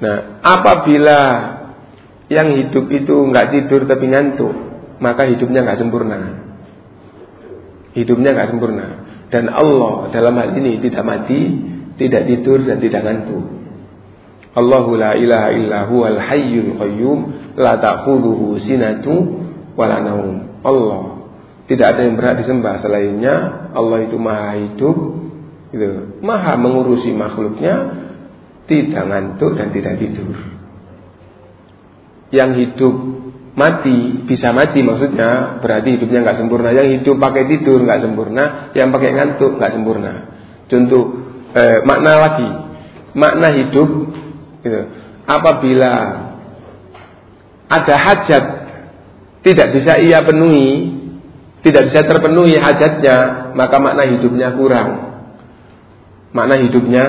Nah, apabila yang hidup itu nggak tidur tapi ngantuk, maka hidupnya nggak sempurna. Hidupnya nggak sempurna. Dan Allah dalam hal ini tidak mati, tidak tidur dan tidak ngantuk. Allahu la ilaha illa huwal hayyul qayyum la ta'khudhuhu sinatu wala naum. Allah tidak ada yang berhak disembah selainnya. Allah itu maha hidup, gitu. maha mengurusi makhluknya, tidak ngantuk dan tidak tidur. Yang hidup mati bisa mati maksudnya berarti hidupnya nggak sempurna yang hidup pakai tidur nggak sempurna yang pakai ngantuk nggak sempurna contoh eh, makna lagi makna hidup gitu. apabila ada hajat tidak bisa ia penuhi tidak bisa terpenuhi hajatnya maka makna hidupnya kurang makna hidupnya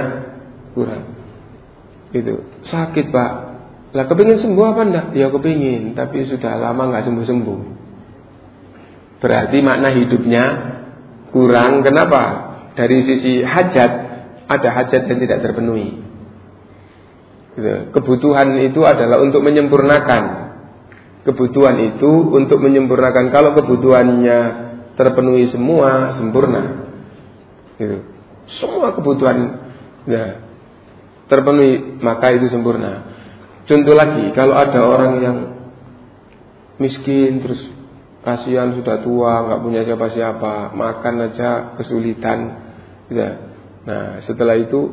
kurang itu sakit pak lah kepingin sembuh apa enggak? Ya kepingin, tapi sudah lama nggak sembuh-sembuh. Berarti makna hidupnya kurang. Kenapa? Dari sisi hajat, ada hajat yang tidak terpenuhi. Gitu. Kebutuhan itu adalah untuk menyempurnakan. Kebutuhan itu untuk menyempurnakan. Kalau kebutuhannya terpenuhi semua, sempurna. Gitu. Semua kebutuhan ya, terpenuhi, maka itu sempurna. Contoh lagi, kalau ada orang yang miskin terus kasihan sudah tua nggak punya siapa-siapa makan aja kesulitan gitu. nah setelah itu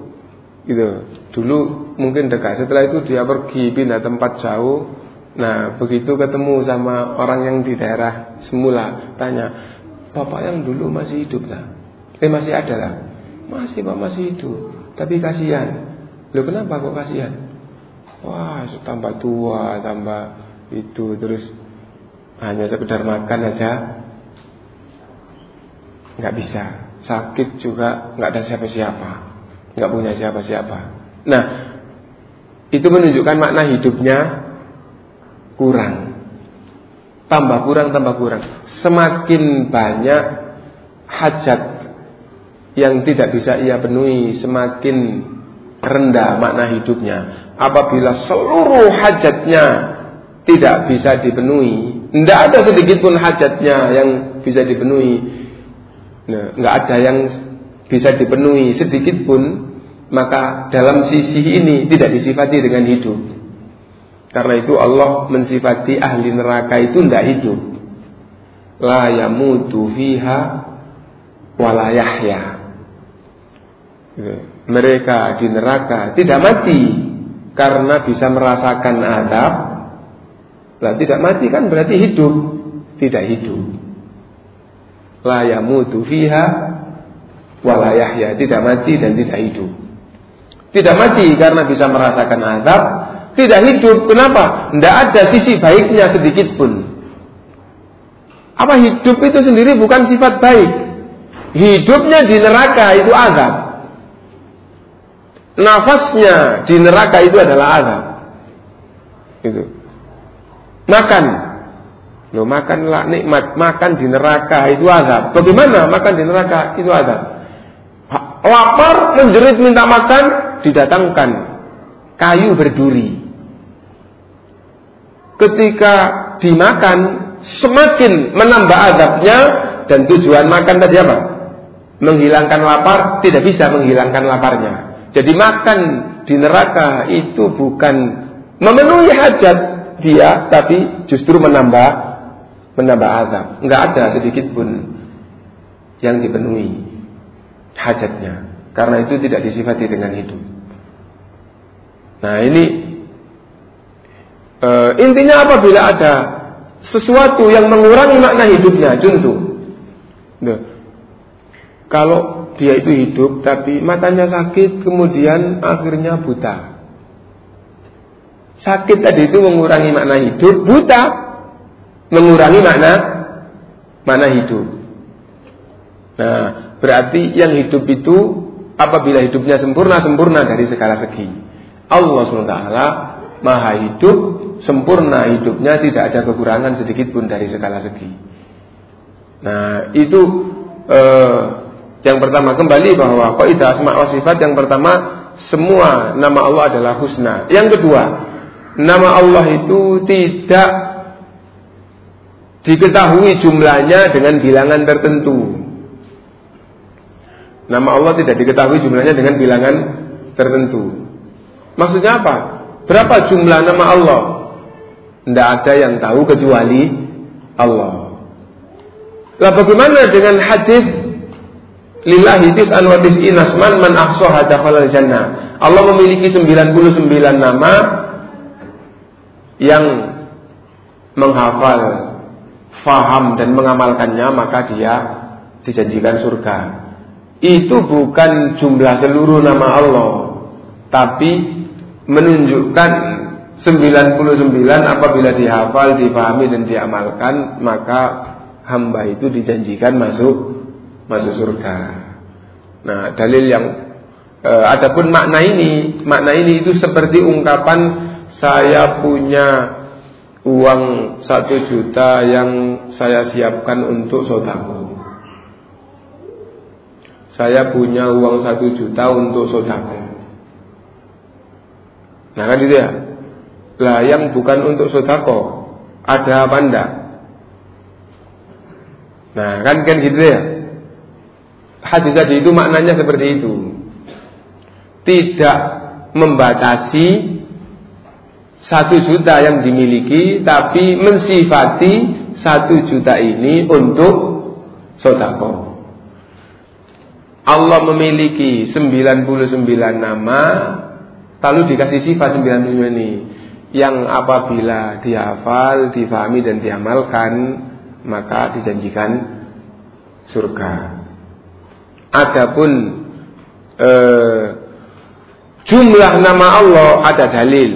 gitu dulu mungkin dekat setelah itu dia pergi pindah tempat jauh nah begitu ketemu sama orang yang di daerah semula tanya bapak yang dulu masih hidup lah? Eh masih ada lah. Masih pak masih hidup. Tapi kasihan. Lo kenapa kok kasihan? Wah, tambah tua, tambah itu terus hanya sekedar makan aja. Nggak bisa. Sakit juga nggak ada siapa-siapa, nggak punya siapa-siapa. Nah, itu menunjukkan makna hidupnya kurang. Tambah kurang, tambah kurang. Semakin banyak hajat yang tidak bisa ia penuhi, semakin rendah makna hidupnya apabila seluruh hajatnya tidak bisa dipenuhi, tidak ada sedikit pun hajatnya yang bisa dipenuhi, nah, nggak ada yang bisa dipenuhi sedikit pun, maka dalam sisi ini tidak disifati dengan hidup. Karena itu Allah mensifati ahli neraka itu tidak hidup. La yamutu fiha wala yahya. Mereka di neraka tidak mati karena bisa merasakan adab, lah tidak mati kan berarti hidup, tidak hidup. La yamutu fiha wala yahya, tidak mati dan tidak hidup. Tidak mati karena bisa merasakan adab, tidak hidup. Kenapa? Tidak ada sisi baiknya sedikit pun. Apa hidup itu sendiri bukan sifat baik. Hidupnya di neraka itu azab nafasnya di neraka itu adalah azab. Itu. Makan Loh, makanlah nikmat, makan di neraka itu azab. Bagaimana makan di neraka itu azab? Lapar, menjerit minta makan, didatangkan kayu berduri. Ketika dimakan, semakin menambah azabnya dan tujuan makan tadi apa? Menghilangkan lapar, tidak bisa menghilangkan laparnya. Jadi makan di neraka itu bukan memenuhi hajat dia, tapi justru menambah menambah azab. Enggak ada sedikit pun yang dipenuhi hajatnya. Karena itu tidak disifati dengan hidup. Nah ini e, intinya apabila ada sesuatu yang mengurangi makna hidupnya. Nah, kalau dia itu hidup tapi matanya sakit kemudian akhirnya buta. Sakit tadi itu mengurangi makna hidup, buta mengurangi makna makna hidup. Nah, berarti yang hidup itu apabila hidupnya sempurna sempurna dari segala segi. Allah SWT maha hidup, sempurna hidupnya tidak ada kekurangan sedikit pun dari segala segi. Nah, itu eh, yang pertama kembali bahwa kaidah asma wa sifat yang pertama semua nama Allah adalah husna. Yang kedua, nama Allah itu tidak diketahui jumlahnya dengan bilangan tertentu. Nama Allah tidak diketahui jumlahnya dengan bilangan tertentu. Maksudnya apa? Berapa jumlah nama Allah? Tidak ada yang tahu kecuali Allah. Lah bagaimana dengan hadis Lillahi tis'an wa tis'in asman man ahsaha dakhala jannah. Allah memiliki 99 nama yang menghafal, faham dan mengamalkannya maka dia dijanjikan surga. Itu bukan jumlah seluruh nama Allah, tapi menunjukkan 99 apabila dihafal, dipahami dan diamalkan maka hamba itu dijanjikan masuk masuk surga. Nah, dalil yang e, adapun makna ini, makna ini itu seperti ungkapan saya punya uang satu juta yang saya siapkan untuk sodako. Saya punya uang satu juta untuk sodako. Nah kan itu ya. Lah yang bukan untuk sodako ada apa enggak? Nah kan kan gitu ya. Hadis tadi itu maknanya seperti itu. Tidak membatasi satu juta yang dimiliki, tapi mensifati satu juta ini untuk sodako. Allah memiliki 99 nama Lalu dikasih sifat 99 ini yang apabila dihafal, difahami dan diamalkan maka dijanjikan surga. Adapun eh, jumlah nama Allah ada dalil.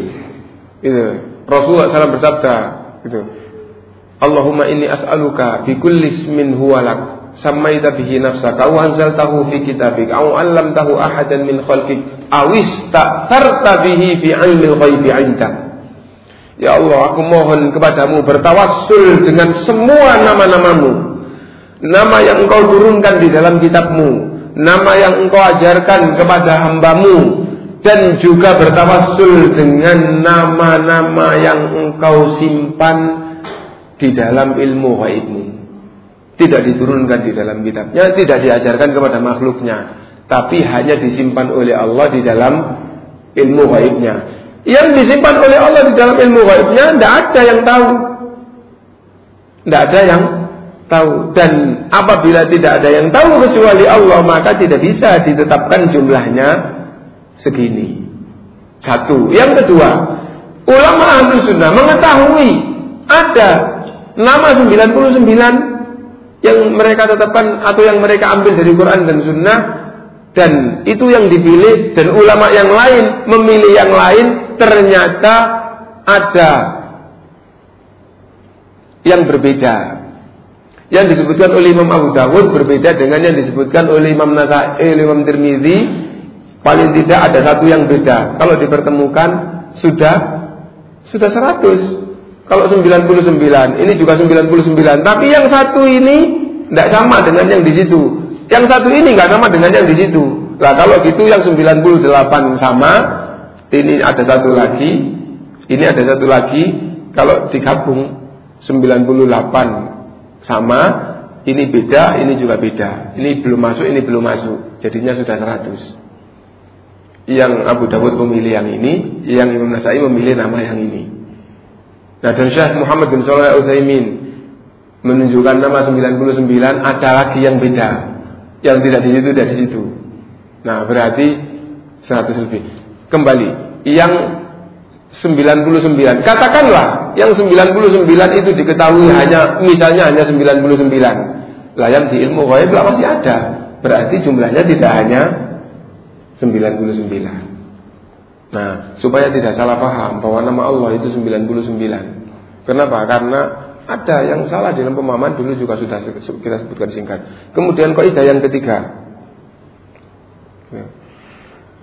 Itu. Rasulullah SAW bersabda, itu. Allahumma inni as'aluka bi kulli ismin huwa lak sammaita bihi nafsaka wa anzaltahu fi kitabik aw 'allamtahu ahadan min khalqik aw ista'tharta bihi fi 'ilmil ghaibi 'indak Ya Allah, aku mohon kepadamu bertawassul dengan semua nama-namamu. Nama yang engkau turunkan di dalam kitabmu. Nama yang engkau ajarkan kepada hambamu. Dan juga bertawassul dengan nama-nama yang engkau simpan di dalam ilmu gaibmu tidak diturunkan di dalam kitabnya, tidak diajarkan kepada makhluknya, tapi hanya disimpan oleh Allah di dalam ilmu gaibnya. Yang disimpan oleh Allah di dalam ilmu gaibnya tidak ada yang tahu. Tidak ada yang tahu dan apabila tidak ada yang tahu kecuali Allah maka tidak bisa ditetapkan jumlahnya segini. Satu. Yang kedua, ulama ahlu sunnah mengetahui ada nama 99 yang mereka tetapkan atau yang mereka ambil dari Quran dan Sunnah dan itu yang dipilih dan ulama yang lain memilih yang lain ternyata ada yang berbeda yang disebutkan oleh Imam Abu Dawud berbeda dengan yang disebutkan oleh Imam Nasai, Imam Tirmidzi paling tidak ada satu yang beda kalau dipertemukan sudah sudah 100 kalau 99, ini juga 99. Tapi yang satu ini tidak sama dengan yang di situ. Yang satu ini nggak sama dengan yang di situ. Nah kalau gitu yang 98 sama, ini ada satu lagi, ini ada satu lagi. Kalau digabung 98 sama, ini beda, ini juga beda. Ini belum masuk, ini belum masuk. Jadinya sudah 100. Yang Abu Dawud memilih yang ini, yang Imam Nasai memilih nama yang ini. Nah dan Syekh Muhammad bin Shalih Utsaimin menunjukkan nama 99 ada lagi yang beda. Yang tidak di situ di situ. Nah, berarti 100 lebih. Kembali, yang 99. Katakanlah yang 99 itu diketahui hanya misalnya hanya 99. Lah yang di ilmu ghaib lah masih ada. Berarti jumlahnya tidak hanya 99. Nah, supaya tidak salah paham bahwa nama Allah itu 99. Kenapa? Karena ada yang salah dalam pemahaman dulu juga sudah kita sebutkan singkat. Kemudian kaidah yang ketiga. Ya.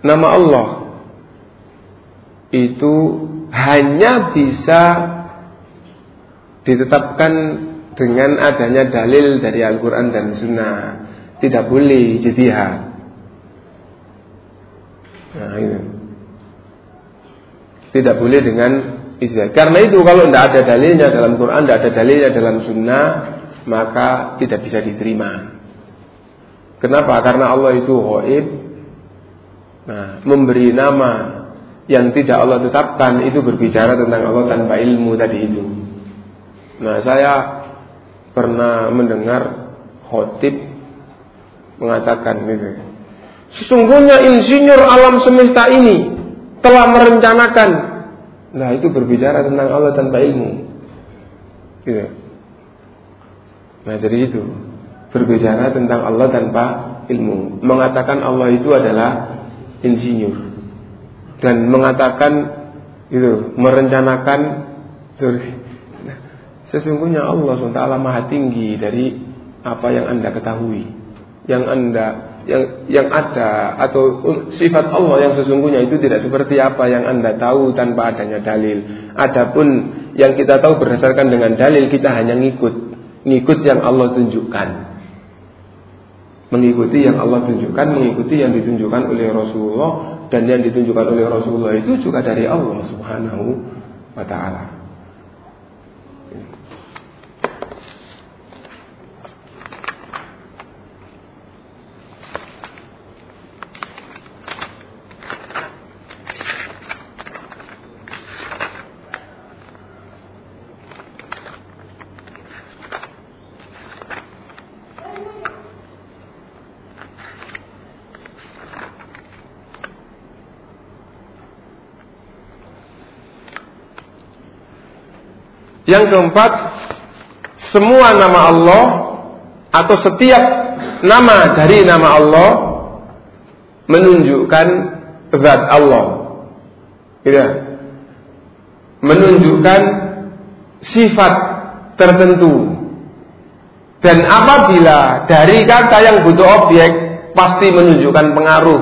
Nama Allah itu hanya bisa ditetapkan dengan adanya dalil dari Al-Quran dan Sunnah. Tidak boleh jadiah. Nah, itu. Tidak boleh dengan istilah. Karena itu kalau tidak ada dalilnya dalam Quran, tidak ada dalilnya dalam Sunnah, maka tidak bisa diterima. Kenapa? Karena Allah itu hoib. Nah, memberi nama yang tidak Allah tetapkan itu berbicara tentang Allah tanpa ilmu tadi itu. Nah, saya pernah mendengar khotib mengatakan gitu. Sesungguhnya insinyur alam semesta ini telah merencanakan. Nah itu berbicara tentang Allah tanpa ilmu. Gitu. Nah jadi itu berbicara tentang Allah tanpa ilmu. Mengatakan Allah itu adalah insinyur dan mengatakan itu merencanakan sorry, nah, sesungguhnya Allah SWT maha tinggi dari apa yang anda ketahui, yang anda yang yang ada atau sifat Allah yang sesungguhnya itu tidak seperti apa yang Anda tahu tanpa adanya dalil. Adapun yang kita tahu berdasarkan dengan dalil kita hanya ngikut, ngikut yang Allah tunjukkan. Mengikuti yang Allah tunjukkan, mengikuti yang ditunjukkan oleh Rasulullah dan yang ditunjukkan oleh Rasulullah itu juga dari Allah Subhanahu wa taala. Yang keempat, semua nama Allah atau setiap nama dari nama Allah menunjukkan zat Allah. Ya. Menunjukkan sifat tertentu. Dan apabila dari kata yang butuh objek pasti menunjukkan pengaruh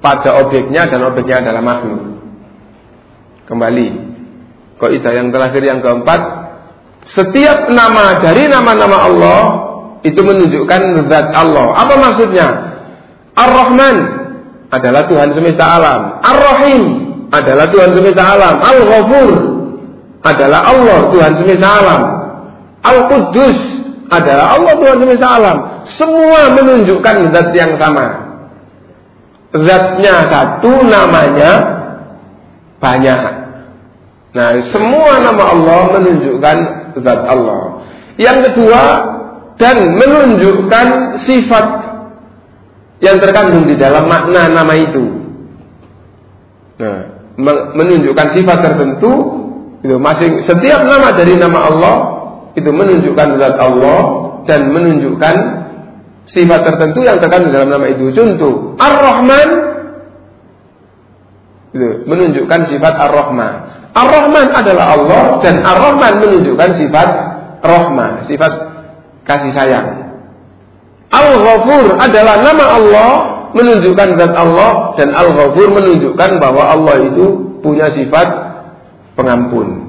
pada objeknya dan objeknya adalah makhluk. Kembali, Kaidah yang terakhir yang keempat, setiap nama dari nama-nama Allah itu menunjukkan zat Allah. Apa maksudnya? Ar-Rahman adalah Tuhan semesta alam. Ar-Rahim adalah Tuhan semesta alam. Al-Ghafur adalah Allah Tuhan semesta alam. Al-Quddus adalah Allah Tuhan semesta alam. Semua menunjukkan zat yang sama. Zatnya satu, namanya banyak. Nah, semua nama Allah menunjukkan zat Allah. Yang kedua, dan menunjukkan sifat yang terkandung di dalam makna nama itu. Nah, menunjukkan sifat tertentu itu masing setiap nama dari nama Allah itu menunjukkan zat Allah dan menunjukkan sifat tertentu yang terkandung dalam nama itu. Contoh, Ar-Rahman itu menunjukkan sifat Ar-Rahman. Ar-Rahman adalah Allah dan Ar-Rahman menunjukkan sifat rahmah, sifat kasih sayang. Al-Ghafur adalah nama Allah menunjukkan zat Allah dan Al-Ghafur menunjukkan bahwa Allah itu punya sifat pengampun.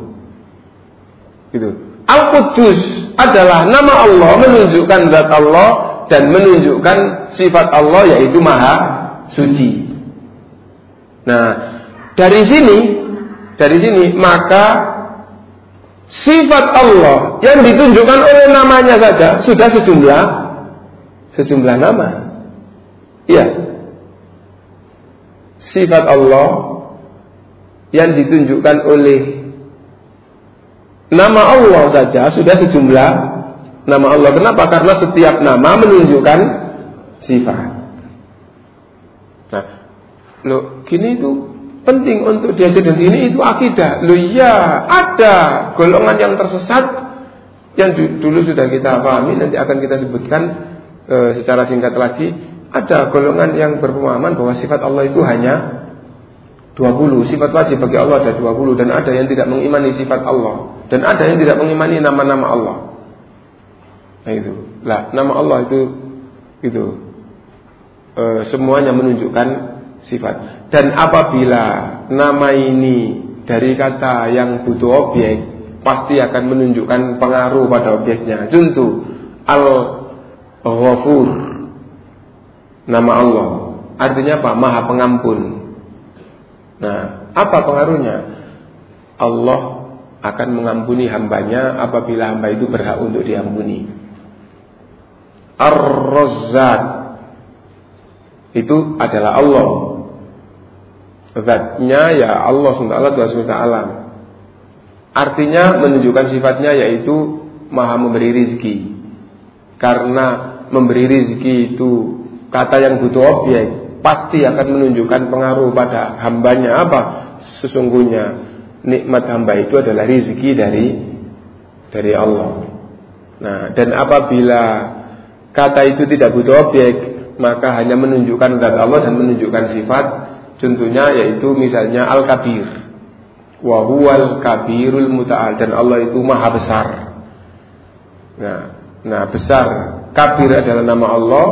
Gitu. Al-Qudus adalah nama Allah menunjukkan zat Allah dan menunjukkan sifat Allah yaitu maha suci. Nah, dari sini dari sini maka sifat Allah yang ditunjukkan oleh namanya saja sudah sejumlah sejumlah nama. Iya. Sifat Allah yang ditunjukkan oleh nama Allah saja sudah sejumlah nama Allah. Kenapa? Karena setiap nama menunjukkan sifat. Nah, lo gini itu penting untuk diajar dan ini itu akidah. Lo ya ada golongan yang tersesat yang dulu sudah kita pahami nanti akan kita sebutkan e, secara singkat lagi. Ada golongan yang berpemahaman bahwa sifat Allah itu hanya 20 sifat wajib bagi Allah ada 20 dan ada yang tidak mengimani sifat Allah dan ada yang tidak mengimani nama-nama Allah. Nah itu. Lah, nama Allah itu itu e, semuanya menunjukkan sifat. Dan apabila nama ini dari kata yang butuh objek, pasti akan menunjukkan pengaruh pada objeknya. Contoh Al-Ghafur nama Allah. Artinya apa? Maha pengampun. Nah, apa pengaruhnya? Allah akan mengampuni hambanya apabila hamba itu berhak untuk diampuni. Ar-Razzaq itu adalah Allah. Zatnya ya Allah SWT alam. Artinya menunjukkan sifatnya yaitu maha memberi rizki. Karena memberi rizki itu kata yang butuh objek pasti akan menunjukkan pengaruh pada hambanya apa sesungguhnya nikmat hamba itu adalah rizki dari dari Allah. Nah, dan apabila kata itu tidak butuh objek, maka hanya menunjukkan zat Allah dan menunjukkan sifat. Contohnya yaitu misalnya Al-Kabir. Wa huwal kabirul muta'al dan Allah itu maha besar. Nah, nah besar. Kabir adalah nama Allah,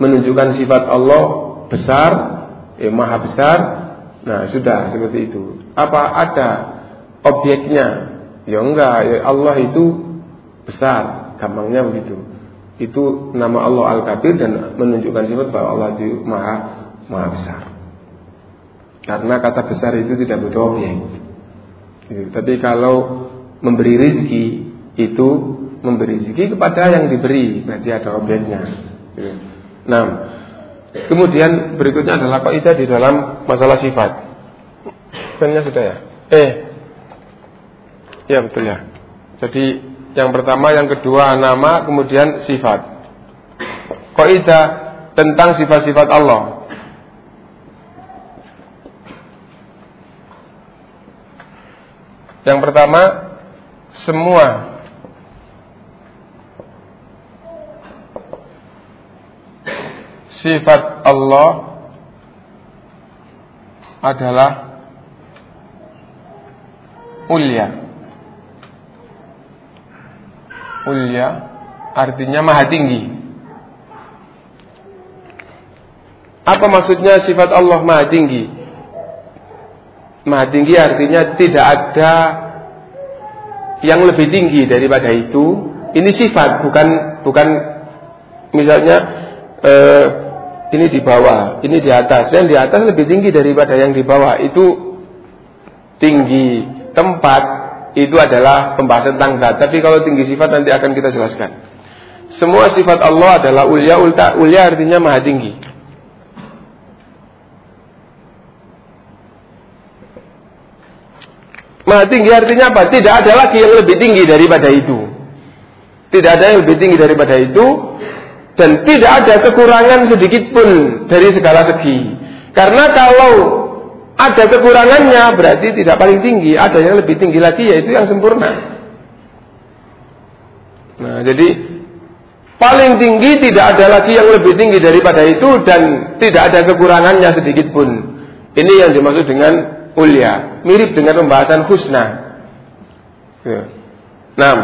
menunjukkan sifat Allah besar, eh, maha besar. Nah, sudah seperti itu. Apa ada objeknya? Ya enggak, ya Allah itu besar, gampangnya begitu. Itu nama Allah Al-Kabir dan menunjukkan sifat bahwa Allah itu maha maha besar. Karena kata besar itu tidak butuh objek. Gitu. Tapi kalau memberi rizki itu memberi rizki kepada yang diberi, berarti ada objeknya. Gitu. Nah, Kemudian berikutnya adalah kaidah di dalam masalah sifat. Pennya sudah ya? Eh. Ya betul ya. Jadi yang pertama, yang kedua nama, kemudian sifat. Kaidah tentang sifat-sifat Allah. Yang pertama, semua sifat Allah adalah ulia. Ulia artinya maha tinggi. Apa maksudnya sifat Allah maha tinggi? Maha tinggi artinya tidak ada yang lebih tinggi daripada itu. Ini sifat bukan bukan misalnya eh, ini di bawah, ini di atas. Yang di atas lebih tinggi daripada yang di bawah. Itu tinggi tempat itu adalah pembahasan tentang zat. Tapi kalau tinggi sifat nanti akan kita jelaskan. Semua sifat Allah adalah ulia ulta. Ulia artinya maha tinggi. Maha tinggi artinya apa? Tidak ada lagi yang lebih tinggi daripada itu. Tidak ada yang lebih tinggi daripada itu dan tidak ada kekurangan sedikit pun dari segala segi. Karena kalau ada kekurangannya berarti tidak paling tinggi, ada yang lebih tinggi lagi yaitu yang sempurna. Nah, jadi paling tinggi tidak ada lagi yang lebih tinggi daripada itu dan tidak ada kekurangannya sedikit pun. Ini yang dimaksud dengan ulia, mirip dengan pembahasan husna. Nah,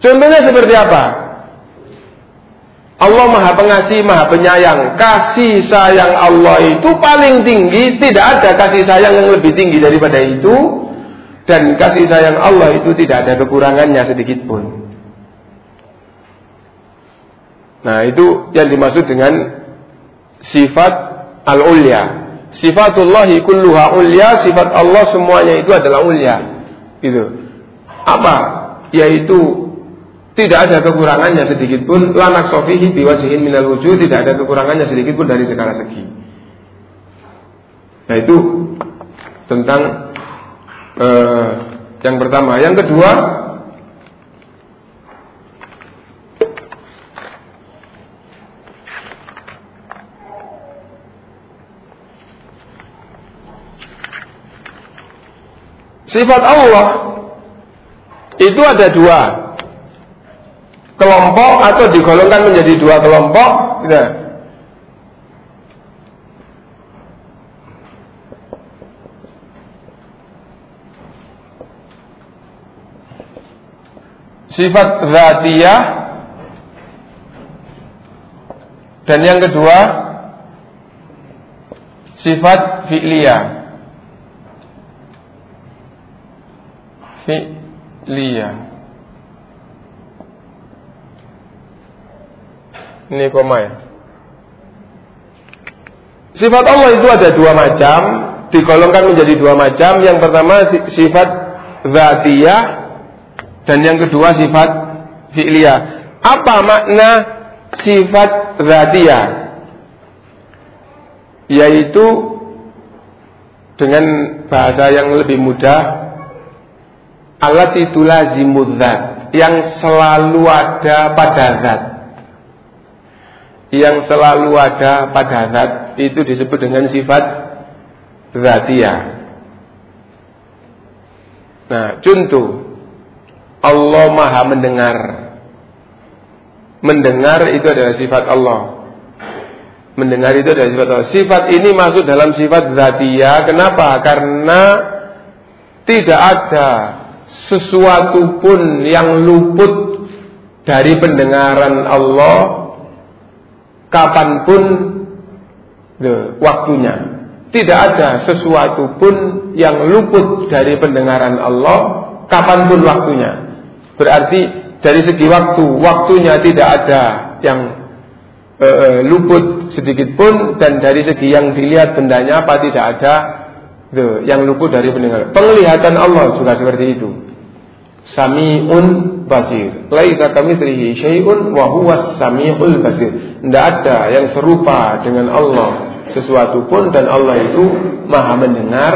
contohnya seperti apa? Allah maha pengasih, maha penyayang. Kasih sayang Allah itu paling tinggi. Tidak ada kasih sayang yang lebih tinggi daripada itu. Dan kasih sayang Allah itu tidak ada kekurangannya sedikit pun. Nah, itu yang dimaksud dengan sifat al-ulya. Sifatullahi kulluha ulya, sifat Allah semuanya itu adalah ulya. Itu. Apa? Yaitu tidak ada kekurangannya sedikit pun lanak sofihi biwajihin minal wujud tidak ada kekurangannya sedikit pun dari segala segi. Nah itu tentang uh, yang pertama. Yang kedua, sifat Allah itu ada dua kelompok atau digolongkan menjadi dua kelompok. Gitu. sifat zatiyah dan yang kedua sifat fi'liyah fi'liyah ini koma ya sifat Allah itu ada dua macam digolongkan menjadi dua macam yang pertama sifat zatiyah dan yang kedua sifat fi'liyah. Apa makna sifat zatiyah? Yaitu dengan bahasa yang lebih mudah alat itu lazimudzat yang selalu ada pada zat yang selalu ada pada zat itu disebut dengan sifat zatiyah nah contoh Allah maha mendengar. Mendengar itu adalah sifat Allah. Mendengar itu adalah sifat Allah. Sifat ini masuk dalam sifat zatia. Kenapa? Karena tidak ada sesuatu pun yang luput dari pendengaran Allah kapan pun waktunya. Tidak ada sesuatu pun yang luput dari pendengaran Allah kapan pun waktunya. Berarti dari segi waktu, waktunya tidak ada yang e, luput sedikit pun dan dari segi yang dilihat bendanya apa tidak ada e, yang luput dari pendengar. Penglihatan Allah juga seperti itu. Sami'un basir. Laisa kamitslihi syai'un wa huwas sami'ul basir. Tidak ada yang serupa dengan Allah sesuatu pun dan Allah itu Maha mendengar,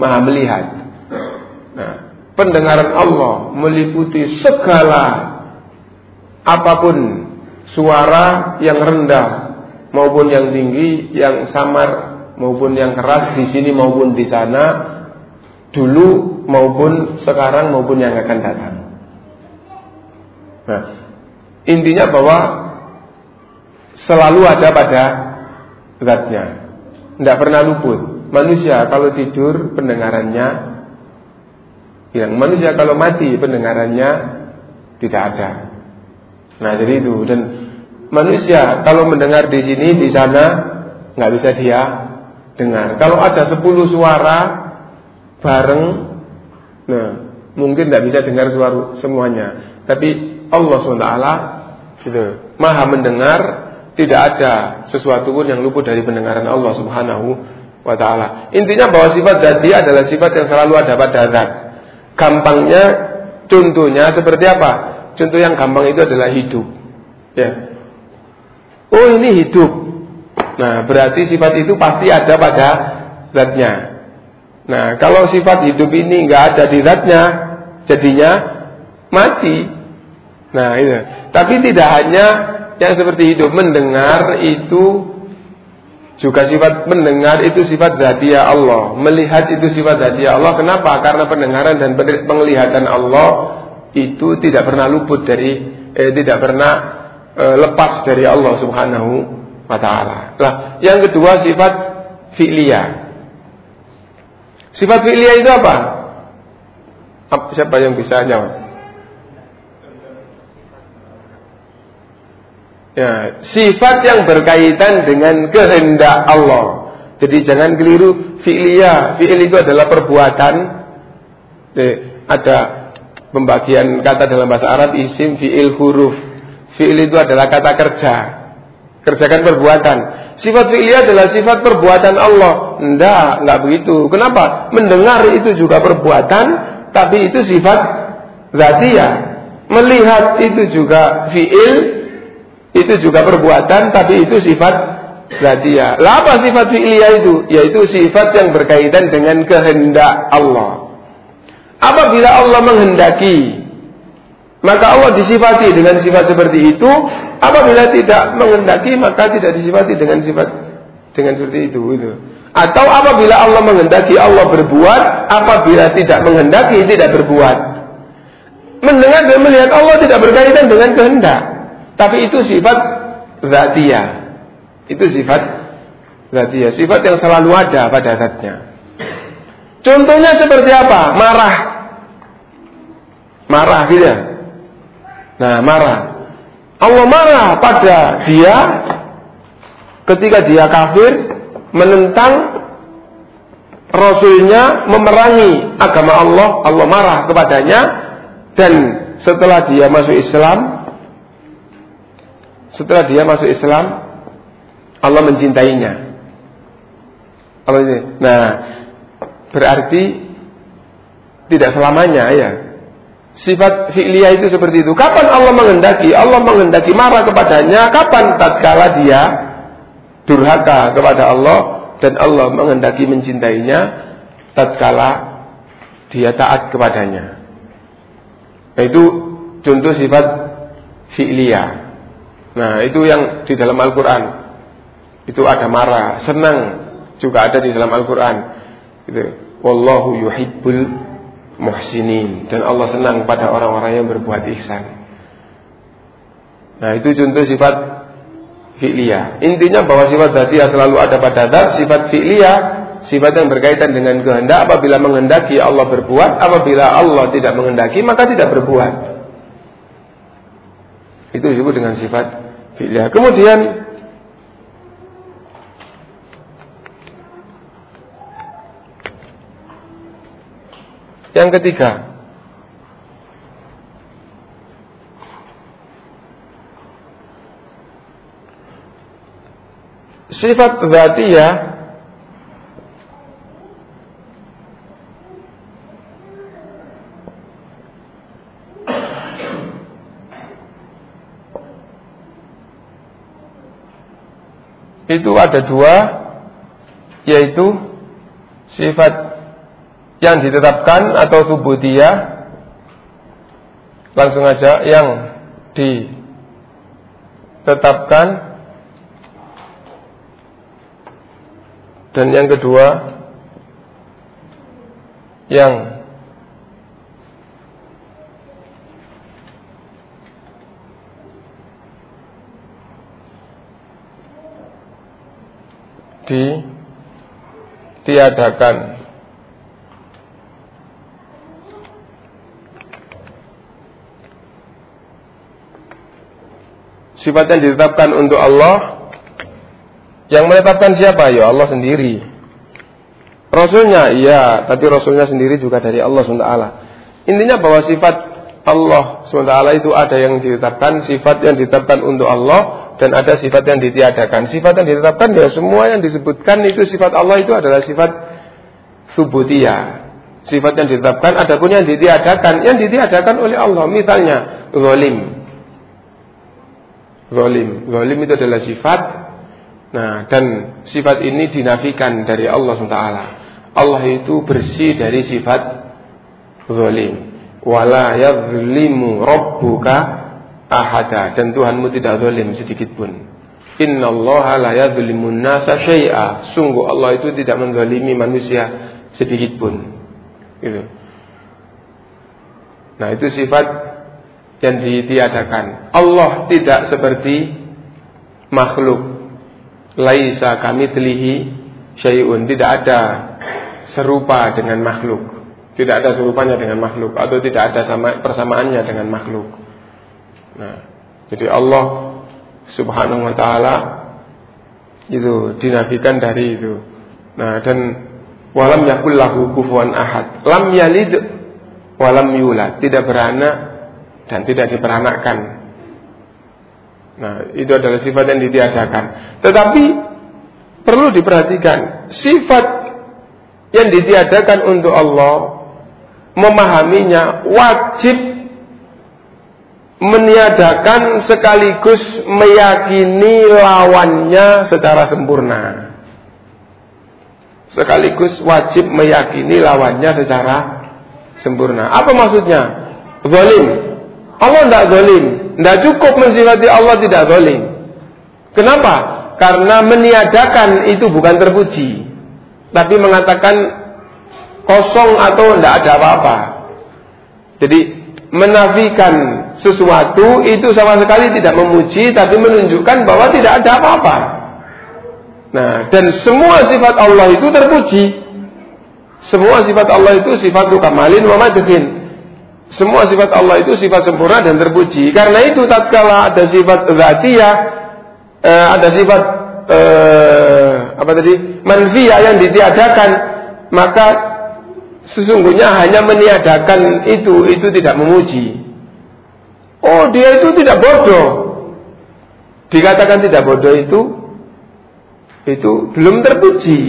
Maha melihat. Nah, pendengaran Allah meliputi segala apa pun suara yang rendah maupun yang tinggi, yang samar maupun yang keras di sini maupun di sana, dulu maupun sekarang maupun yang akan datang. Nah, intinya bahwa selalu ada pada zatnya, tidak pernah luput. Manusia kalau tidur pendengarannya yang manusia kalau mati pendengarannya tidak ada. Nah jadi itu dan manusia kalau mendengar di sini di sana nggak bisa dia dengar. Kalau ada sepuluh suara bareng, nah mungkin tidak bisa dengar suara semuanya. Tapi Allah swt gitu, maha mendengar, tidak ada sesuatu pun yang luput dari pendengaran Allah Subhanahu wa taala. Intinya bahwa sifat dzati adalah sifat yang selalu ada pada zat. Gampangnya contohnya seperti apa? Contoh yang gampang itu adalah hidup. Ya. Oh ini hidup. Nah berarti sifat itu pasti ada pada zatnya. Nah kalau sifat hidup ini nggak ada di zatnya, jadinya mati. Nah itu. Tapi tidak hanya yang seperti hidup mendengar itu juga sifat mendengar itu sifat zatia Allah. Melihat itu sifat zatia Allah. Kenapa? Karena pendengaran dan penglihatan Allah itu tidak pernah luput dari eh, tidak pernah eh, lepas dari Allah Subhanahu wa taala. Nah, yang kedua sifat fi'liyah. Sifat fi'liyah itu apa? Siapa yang bisa jawab? Ya, sifat yang berkaitan dengan kehendak Allah. Jadi jangan keliru fi'liyah. Fi'il itu adalah perbuatan ada pembagian kata dalam bahasa Arab isim fiil huruf. Fiil itu adalah kata kerja. Kerjakan perbuatan. Sifat fi'liyah adalah sifat perbuatan Allah. Enggak, enggak begitu. Kenapa? Mendengar itu juga perbuatan, tapi itu sifat zatiyah. Melihat itu juga fi'il, itu juga perbuatan, tapi itu sifat zatiyah. Lah apa sifat fi'liyah itu? Yaitu sifat yang berkaitan dengan kehendak Allah. Apabila Allah menghendaki, maka Allah disifati dengan sifat seperti itu. Apabila tidak menghendaki, maka tidak disifati dengan sifat dengan seperti itu. itu. Atau apabila Allah menghendaki, Allah berbuat. Apabila tidak menghendaki, tidak berbuat. Mendengar dan melihat Allah tidak berkaitan dengan kehendak. Tapi itu sifat zatiyah. Itu sifat zatiyah. Sifat yang selalu ada pada zatnya. Contohnya seperti apa? Marah. Marah gitu ya. Nah, marah. Allah marah pada dia ketika dia kafir menentang Rasulnya memerangi agama Allah, Allah marah kepadanya dan setelah dia masuk Islam, setelah dia masuk Islam, Allah mencintainya. Allah Nah, berarti tidak selamanya ya Sifat fi'liyah itu seperti itu. Kapan Allah mengendaki? Allah mengendaki marah kepadanya. Kapan tatkala dia durhaka kepada Allah dan Allah mengendaki mencintainya tatkala dia taat kepadanya. Nah, itu contoh sifat fi'liyah. Nah, itu yang di dalam Al-Qur'an. Itu ada marah, senang juga ada di dalam Al-Qur'an. Gitu. Wallahu yuhibbul muhsinin dan Allah senang pada orang-orang yang berbuat ihsan. Nah, itu contoh sifat fi'liyah. Intinya bahwa sifat dzatiyah selalu ada pada zat, sifat fi'liyah sifat yang berkaitan dengan kehendak apabila menghendaki Allah berbuat, apabila Allah tidak menghendaki maka tidak berbuat. Itu disebut dengan sifat fi'liyah. Kemudian Yang ketiga, sifat zatiyah itu ada dua yaitu sifat yang ditetapkan atau tubuh dia langsung aja yang ditetapkan dan yang kedua yang ditiadakan. Sifat yang ditetapkan untuk Allah Yang menetapkan siapa? Ya Allah sendiri Rasulnya, iya Tapi Rasulnya sendiri juga dari Allah SWT Intinya bahwa sifat Allah SWT itu ada yang ditetapkan Sifat yang ditetapkan untuk Allah Dan ada sifat yang ditiadakan Sifat yang ditetapkan ya semua yang disebutkan Itu sifat Allah itu adalah sifat Subutiyah Sifat yang ditetapkan Adapun yang ditiadakan Yang ditiadakan oleh Allah Misalnya Zalim Zolim. Zolim itu adalah sifat. Nah, dan sifat ini dinafikan dari Allah SWT. Allah itu bersih dari sifat zolim. Wala yadhlimu rabbuka ahada. Dan Tuhanmu tidak zolim sedikit pun. Inna Allah la yadhlimu nasa syai'a. Sungguh Allah itu tidak menzalimi manusia sedikit pun. Gitu. Nah, itu sifat yang ditiadakan. Allah tidak seperti makhluk. Laisa kami telihi syai'un. Tidak ada serupa dengan makhluk. Tidak ada serupanya dengan makhluk. Atau tidak ada sama, persamaannya dengan makhluk. Nah, jadi Allah subhanahu wa ta'ala itu dinafikan dari itu. Nah, dan walam yakul lahu ahad. Lam yalid walam yulad, tidak beranak dan tidak diperanakkan. Nah, itu adalah sifat yang ditiadakan. Tetapi perlu diperhatikan, sifat yang ditiadakan untuk Allah memahaminya wajib meniadakan sekaligus meyakini lawannya secara sempurna. Sekaligus wajib meyakini lawannya secara sempurna. Apa maksudnya? Zalim. Allah tidak zalim. Tidak cukup mensifati Allah tidak zalim. Kenapa? Karena meniadakan itu bukan terpuji. Tapi mengatakan kosong atau tidak ada apa-apa. Jadi menafikan sesuatu itu sama sekali tidak memuji tapi menunjukkan bahwa tidak ada apa-apa. Nah, dan semua sifat Allah itu terpuji. Semua sifat Allah itu sifat kamalin wa madhin. Semua sifat Allah itu sifat sempurna dan terpuji. Karena itu tatkala ada sifat zatiyah, eh, ada sifat eh, apa tadi? manfiyah yang ditiadakan, maka sesungguhnya hanya meniadakan itu itu tidak memuji. Oh, dia itu tidak bodoh. Dikatakan tidak bodoh itu itu belum terpuji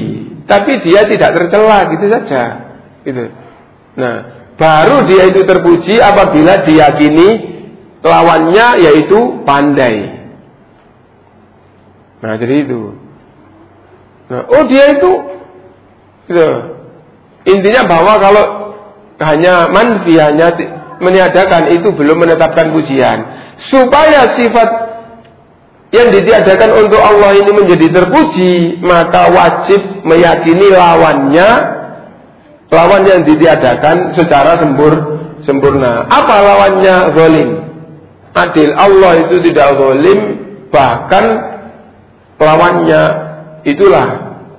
tapi dia tidak tercela gitu saja. Gitu. Nah, baru dia itu terpuji apabila diyakini lawannya yaitu pandai. Nah, jadi itu. Nah, oh dia itu gitu. Intinya bahwa kalau hanya manfi hanya meniadakan itu belum menetapkan pujian. Supaya sifat yang ditiadakan untuk Allah ini menjadi terpuji, maka wajib meyakini lawannya, lawan yang ditiadakan secara sempur, sempurna. Apa lawannya zalim? Adil. Allah itu tidak zalim, bahkan lawannya itulah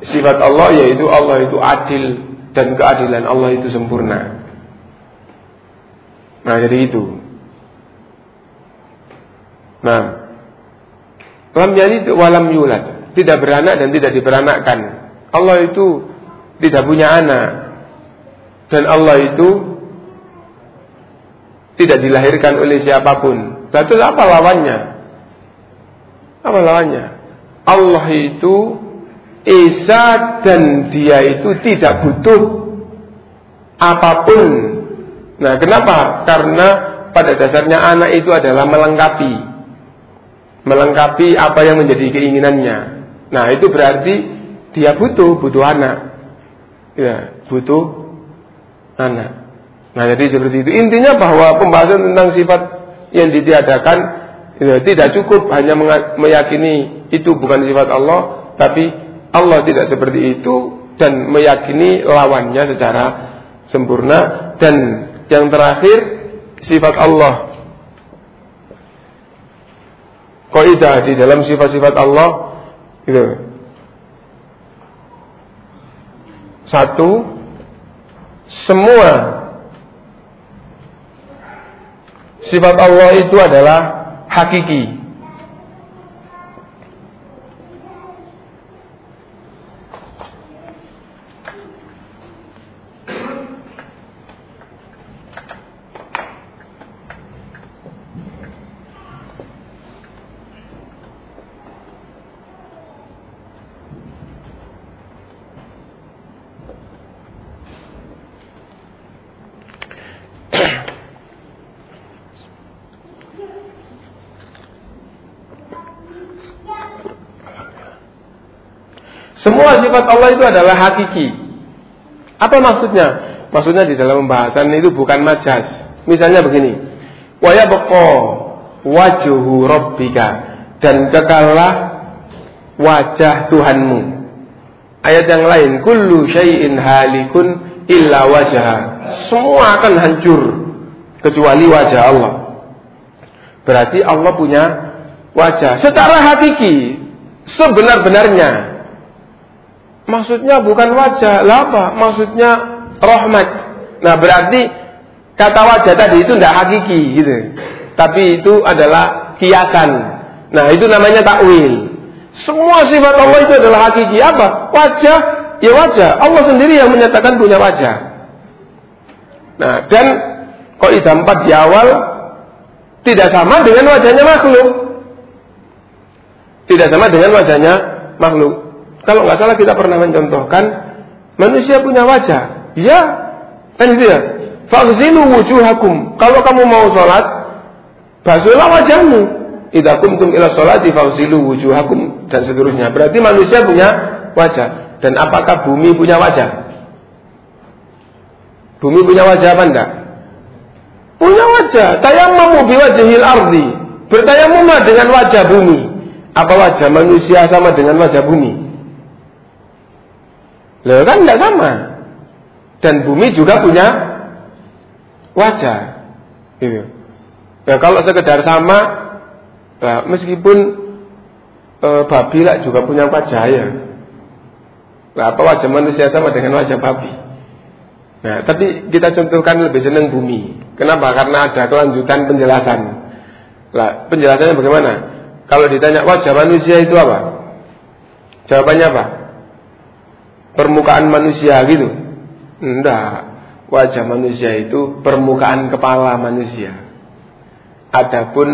sifat Allah yaitu Allah itu adil dan keadilan Allah itu sempurna. Nah, jadi itu. Nah, Lam yalid walam yulad. Tidak beranak dan tidak diperanakkan. Allah itu tidak punya anak. Dan Allah itu tidak dilahirkan oleh siapa pun. Lalu apa lawannya? Apa lawannya? Allah itu Esa dan dia itu tidak butuh apa pun. Nah, kenapa? Karena pada dasarnya anak itu adalah melengkapi melengkapi apa yang menjadi keinginannya. Nah, itu berarti dia butuh, butuh anak. Ya, butuh anak. Nah, jadi seperti itu. Intinya bahwa pembahasan tentang sifat yang ditiadakan ya, tidak cukup hanya meyakini itu bukan sifat Allah, tapi Allah tidak seperti itu dan meyakini lawannya secara sempurna dan yang terakhir sifat Allah kaidah di dalam sifat-sifat Allah gitu. Satu, semua sifat Allah itu adalah hakiki. Semua sifat Allah itu adalah hakiki. Apa maksudnya? Maksudnya di dalam pembahasan itu bukan majas. Misalnya begini. Wa yabqa wajhu rabbika dan kekalah wajah Tuhanmu. Ayat yang lain, kullu syai'in halikun illa wajah. Semua akan hancur kecuali wajah Allah. Berarti Allah punya wajah secara hakiki sebenar-benarnya Maksudnya bukan wajah, apa? Maksudnya rahmat. Nah berarti kata wajah tadi itu tidak hakiki gitu. Tapi itu adalah kiasan. Nah itu namanya takwil. Semua sifat Allah itu adalah hakiki. Apa? Wajah, ya wajah. Allah sendiri yang menyatakan punya wajah. Nah dan Kaidah empat di awal tidak sama dengan wajahnya makhluk. Tidak sama dengan wajahnya makhluk. Kalau nggak salah kita pernah mencontohkan manusia punya wajah. Ya, kan itu ya. Fagzilu wujuhakum. Kalau kamu mau sholat, basuhlah wajahmu. Idza kumtum ila sholati fagzilu wujuhakum dan seterusnya. Berarti manusia punya wajah. Dan apakah bumi punya wajah? Bumi punya wajah apa enggak? Punya wajah. Tayammamu biwajhil ardi. Bertayamumlah dengan wajah bumi. Apa wajah manusia sama dengan wajah bumi? Loh kan enggak sama. Dan bumi juga punya wajah. Gitu. Ya kalau sekedar sama, ya, meskipun e, babi lah juga punya wajah ya. Nah, apa wajah manusia sama dengan wajah babi? Nah, tapi kita contohkan lebih senang bumi. Kenapa? Karena ada kelanjutan penjelasan. Lah, penjelasannya bagaimana? Kalau ditanya wajah manusia itu apa? Jawabannya apa? Permukaan manusia gitu. Enggak. Wajah manusia itu permukaan kepala manusia. Adapun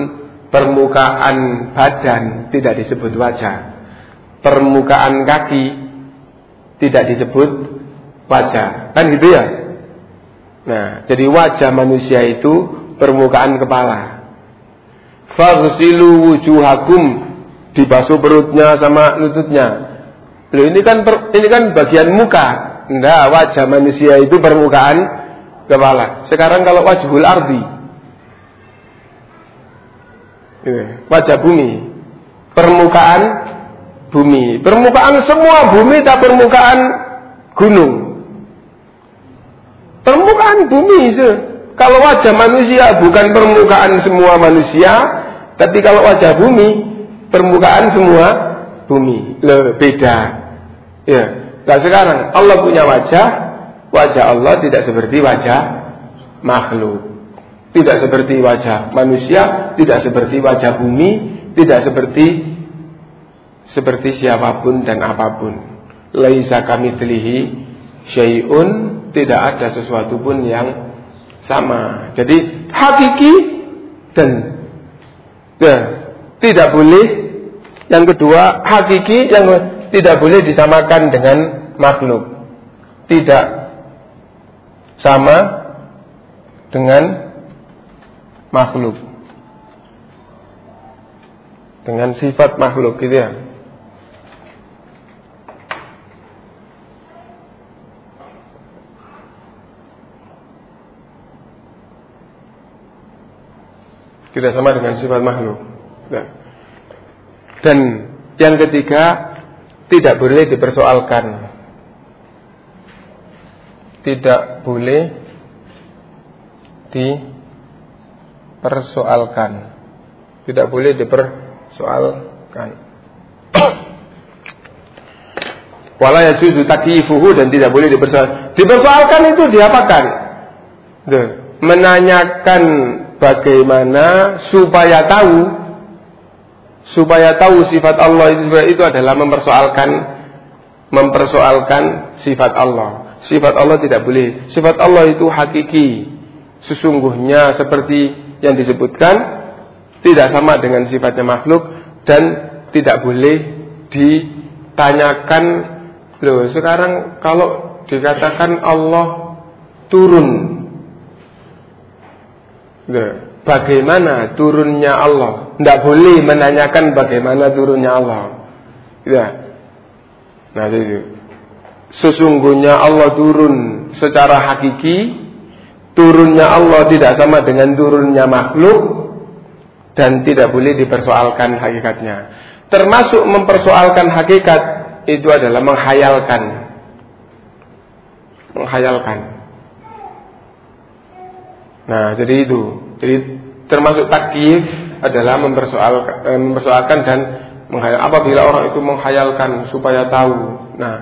permukaan badan tidak disebut wajah. Permukaan kaki tidak disebut wajah. Kan gitu ya? Nah, jadi wajah manusia itu permukaan kepala. Faghsilu wujuhakum dibasuh perutnya sama lututnya. Loh ini kan per, ini kan bagian muka. Enggak, wajah manusia itu permukaan kepala. Sekarang kalau wajhul ardi wajah bumi, permukaan bumi, permukaan semua bumi tak permukaan gunung. Permukaan bumi se. Kalau wajah manusia bukan permukaan semua manusia, tapi kalau wajah bumi permukaan semua bumi. Le, beda. Ya. Nah sekarang Allah punya wajah, wajah Allah tidak seperti wajah makhluk. Tidak seperti wajah manusia, tidak seperti wajah bumi, tidak seperti seperti siapa pun dan apa pun. Laisa kami telihi syai'un tidak ada sesuatu pun yang sama. Jadi hakiki dan ya, tidak boleh yang kedua hakiki yang tidak boleh disamakan dengan makhluk. Tidak sama dengan makhluk. Dengan sifat makhluk gitu ya. Tidak sama dengan sifat makhluk. Nah. Dan yang ketiga, tidak boleh dipersoalkan. Tidak boleh dipersoalkan. Tidak boleh dipersoalkan. <coughs> Wala yajuzu takifuhu dan tidak boleh dipersoalkan. Dipersoalkan itu diapakan? Menanyakan bagaimana supaya tahu supaya tahu sifat Allah itu adalah mempersoalkan mempersoalkan sifat Allah. Sifat Allah tidak boleh. Sifat Allah itu hakiki. Sesungguhnya seperti yang disebutkan tidak sama dengan sifatnya makhluk dan tidak boleh ditanyakan loh sekarang kalau dikatakan Allah turun Bagaimana turunnya Allah? Tidak boleh menanyakan bagaimana turunnya Allah. Ya. Nah itu. Sesungguhnya Allah turun secara hakiki. Turunnya Allah tidak sama dengan turunnya makhluk. Dan tidak boleh dipersoalkan hakikatnya. Termasuk mempersoalkan hakikat itu adalah menghayalkan. Menghayalkan. Nah, jadi itu. Jadi termasuk takyif adalah mempersoalkan, eh, mempersoalkan dan menghayal. Apabila orang itu menghayalkan supaya tahu, nah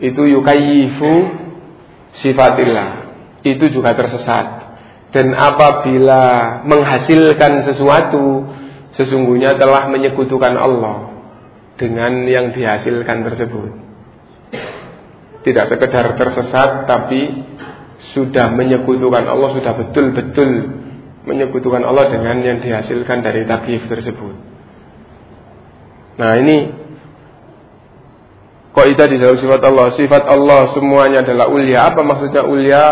itu yukayifu sifatillah. Itu juga tersesat. Dan apabila menghasilkan sesuatu, sesungguhnya telah menyekutukan Allah dengan yang dihasilkan tersebut. Tidak sekedar tersesat, tapi sudah menyekutukan Allah, sudah betul-betul menyekutukan Allah dengan yang dihasilkan dari takyif tersebut. Nah ini kok itu di dalam sifat Allah. Sifat Allah semuanya adalah ulia. Apa maksudnya ulia?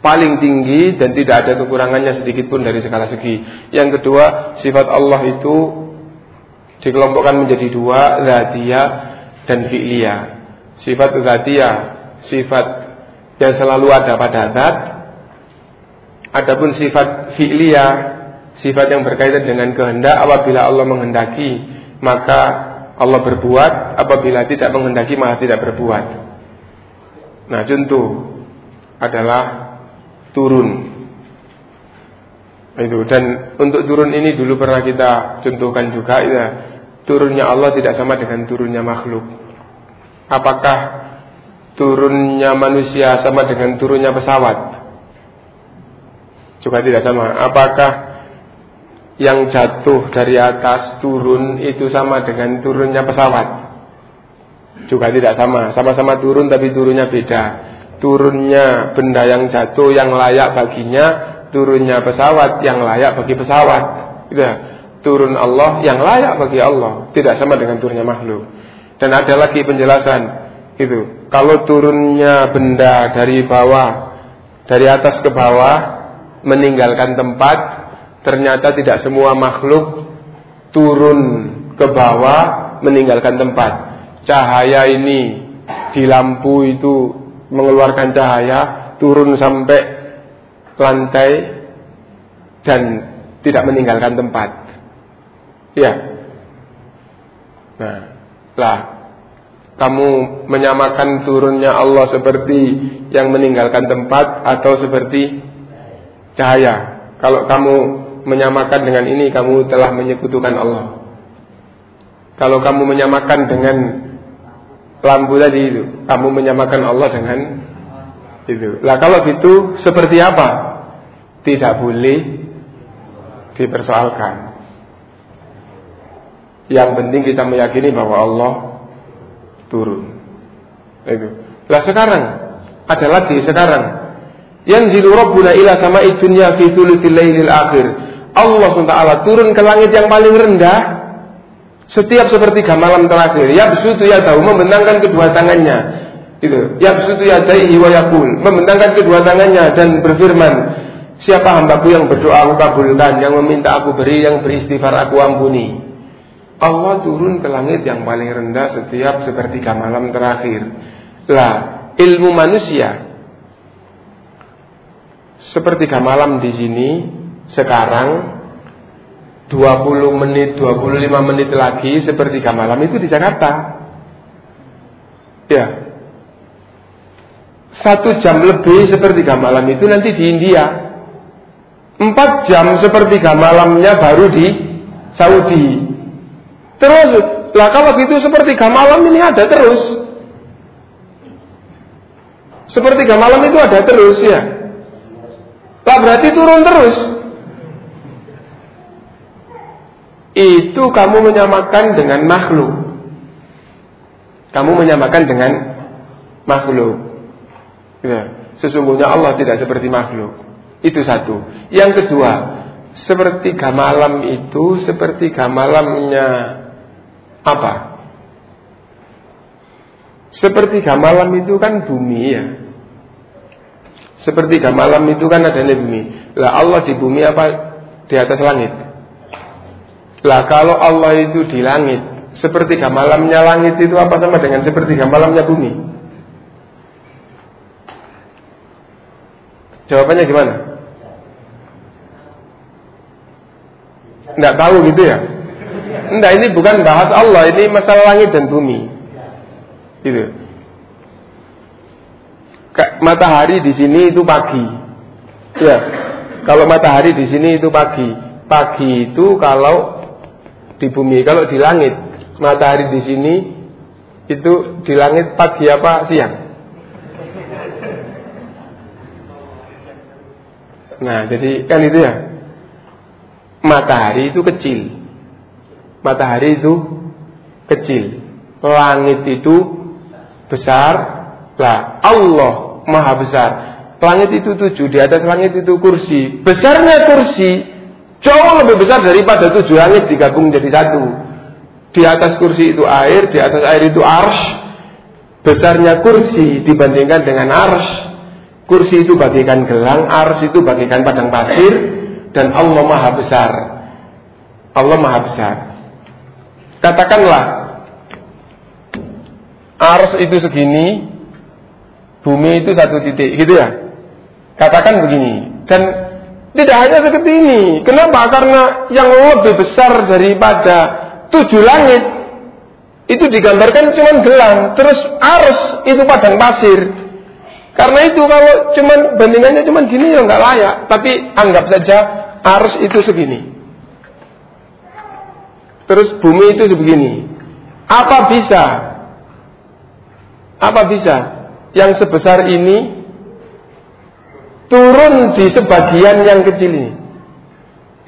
Paling tinggi dan tidak ada kekurangannya sedikit pun dari segala segi. Yang kedua, sifat Allah itu dikelompokkan menjadi dua, zatiyah dan fi'liyah. Sifat zatiyah, sifat yang selalu ada pada zat. Adapun sifat fi'liyah, sifat yang berkaitan dengan kehendak apabila Allah menghendaki, maka Allah berbuat, apabila tidak menghendaki malah tidak berbuat. Nah, contoh adalah turun itu dan untuk turun ini dulu pernah kita contohkan juga ya turunnya Allah tidak sama dengan turunnya makhluk. Apakah turunnya manusia sama dengan turunnya pesawat? Juga tidak sama. Apakah yang jatuh dari atas turun itu sama dengan turunnya pesawat? Juga tidak sama. Sama-sama turun tapi turunnya beda. Turunnya benda yang jatuh yang layak baginya, turunnya pesawat yang layak bagi pesawat. Gitu turun Allah yang layak bagi Allah, tidak sama dengan turunnya makhluk. Dan ada lagi penjelasan itu. Kalau turunnya benda dari bawah, dari atas ke bawah, meninggalkan tempat, ternyata tidak semua makhluk turun ke bawah meninggalkan tempat. Cahaya ini di lampu itu mengeluarkan cahaya turun sampai lantai dan tidak meninggalkan tempat. Ya. Nah, lah kamu menyamakan turunnya Allah seperti yang meninggalkan tempat atau seperti cahaya. Kalau kamu menyamakan dengan ini kamu telah menyekutukan Allah. Kalau kamu menyamakan dengan lampu tadi itu, kamu menyamakan Allah dengan itu. Lah kalau gitu seperti apa? Tidak boleh dipersoalkan. Yang penting kita meyakini bahwa Allah turun. Itu. Lah sekarang ada lagi sekarang yang zilu rabbuna ila sama dunya fi thuluthil lailil akhir. Allah SWT turun ke langit yang paling rendah setiap sepertiga malam terakhir. Ya besutu ya tahu membentangkan kedua tangannya. Itu. Ya besutu ya daihi wa yakul membentangkan kedua tangannya dan berfirman, Siapa hambaku yang berdoa aku kabulkan, yang meminta aku beri, yang beristighfar aku ampuni. Allah turun ke langit yang paling rendah setiap sepertiga malam terakhir. Lah, ilmu manusia sepertiga malam di sini sekarang 20 menit, 25 menit lagi sepertiga malam itu di Jakarta. Ya. Satu jam lebih sepertiga malam itu nanti di India. Empat jam sepertiga malamnya baru di Saudi. Terus, lah kalau gitu seperti malam ini ada terus. Seperti malam itu ada terus ya. Lah berarti turun terus. Itu kamu menyamakan dengan makhluk. Kamu menyamakan dengan makhluk. Ya. Sesungguhnya Allah tidak seperti makhluk. Itu satu. Yang kedua, seperti malam itu seperti malamnya apa? Seperti malam itu kan bumi ya. Seperti malam itu kan ada bumi. Lah Allah di bumi apa di atas langit? Lah kalau Allah itu di langit, seperti malamnya langit itu apa sama dengan seperti malamnya bumi? Jawabannya gimana? Enggak tahu gitu ya? Enggak, ini bukan bahas Allah, ini masalah langit dan bumi. Gitu. Matahari di sini itu pagi. Ya. Kalau matahari di sini itu pagi. Pagi itu kalau di bumi, kalau di langit, matahari di sini itu di langit pagi apa siang? Nah, jadi kan itu ya. Matahari itu kecil matahari itu kecil, langit itu besar. Lah Allah maha besar. Langit itu tujuh, di atas langit itu kursi. Besarnya kursi jauh lebih besar daripada tujuh langit digabung jadi satu. Di atas kursi itu air, di atas air itu ars. Besarnya kursi dibandingkan dengan ars. Kursi itu bagikan gelang, ars itu bagikan padang pasir, dan Allah maha besar. Allah maha besar. Katakanlah, ars itu segini, bumi itu satu titik, gitu ya. Katakan begini, dan tidak hanya seperti ini. Kenapa? Karena yang lebih besar daripada tujuh langit itu digambarkan cuma gelang, terus arus itu padang pasir. Karena itu kalau cuman bandingannya cuma gini ya nggak layak. Tapi anggap saja arus itu segini. Terus bumi itu sebegini. Apa bisa? Apa bisa? Yang sebesar ini turun di sebagian yang kecil ini.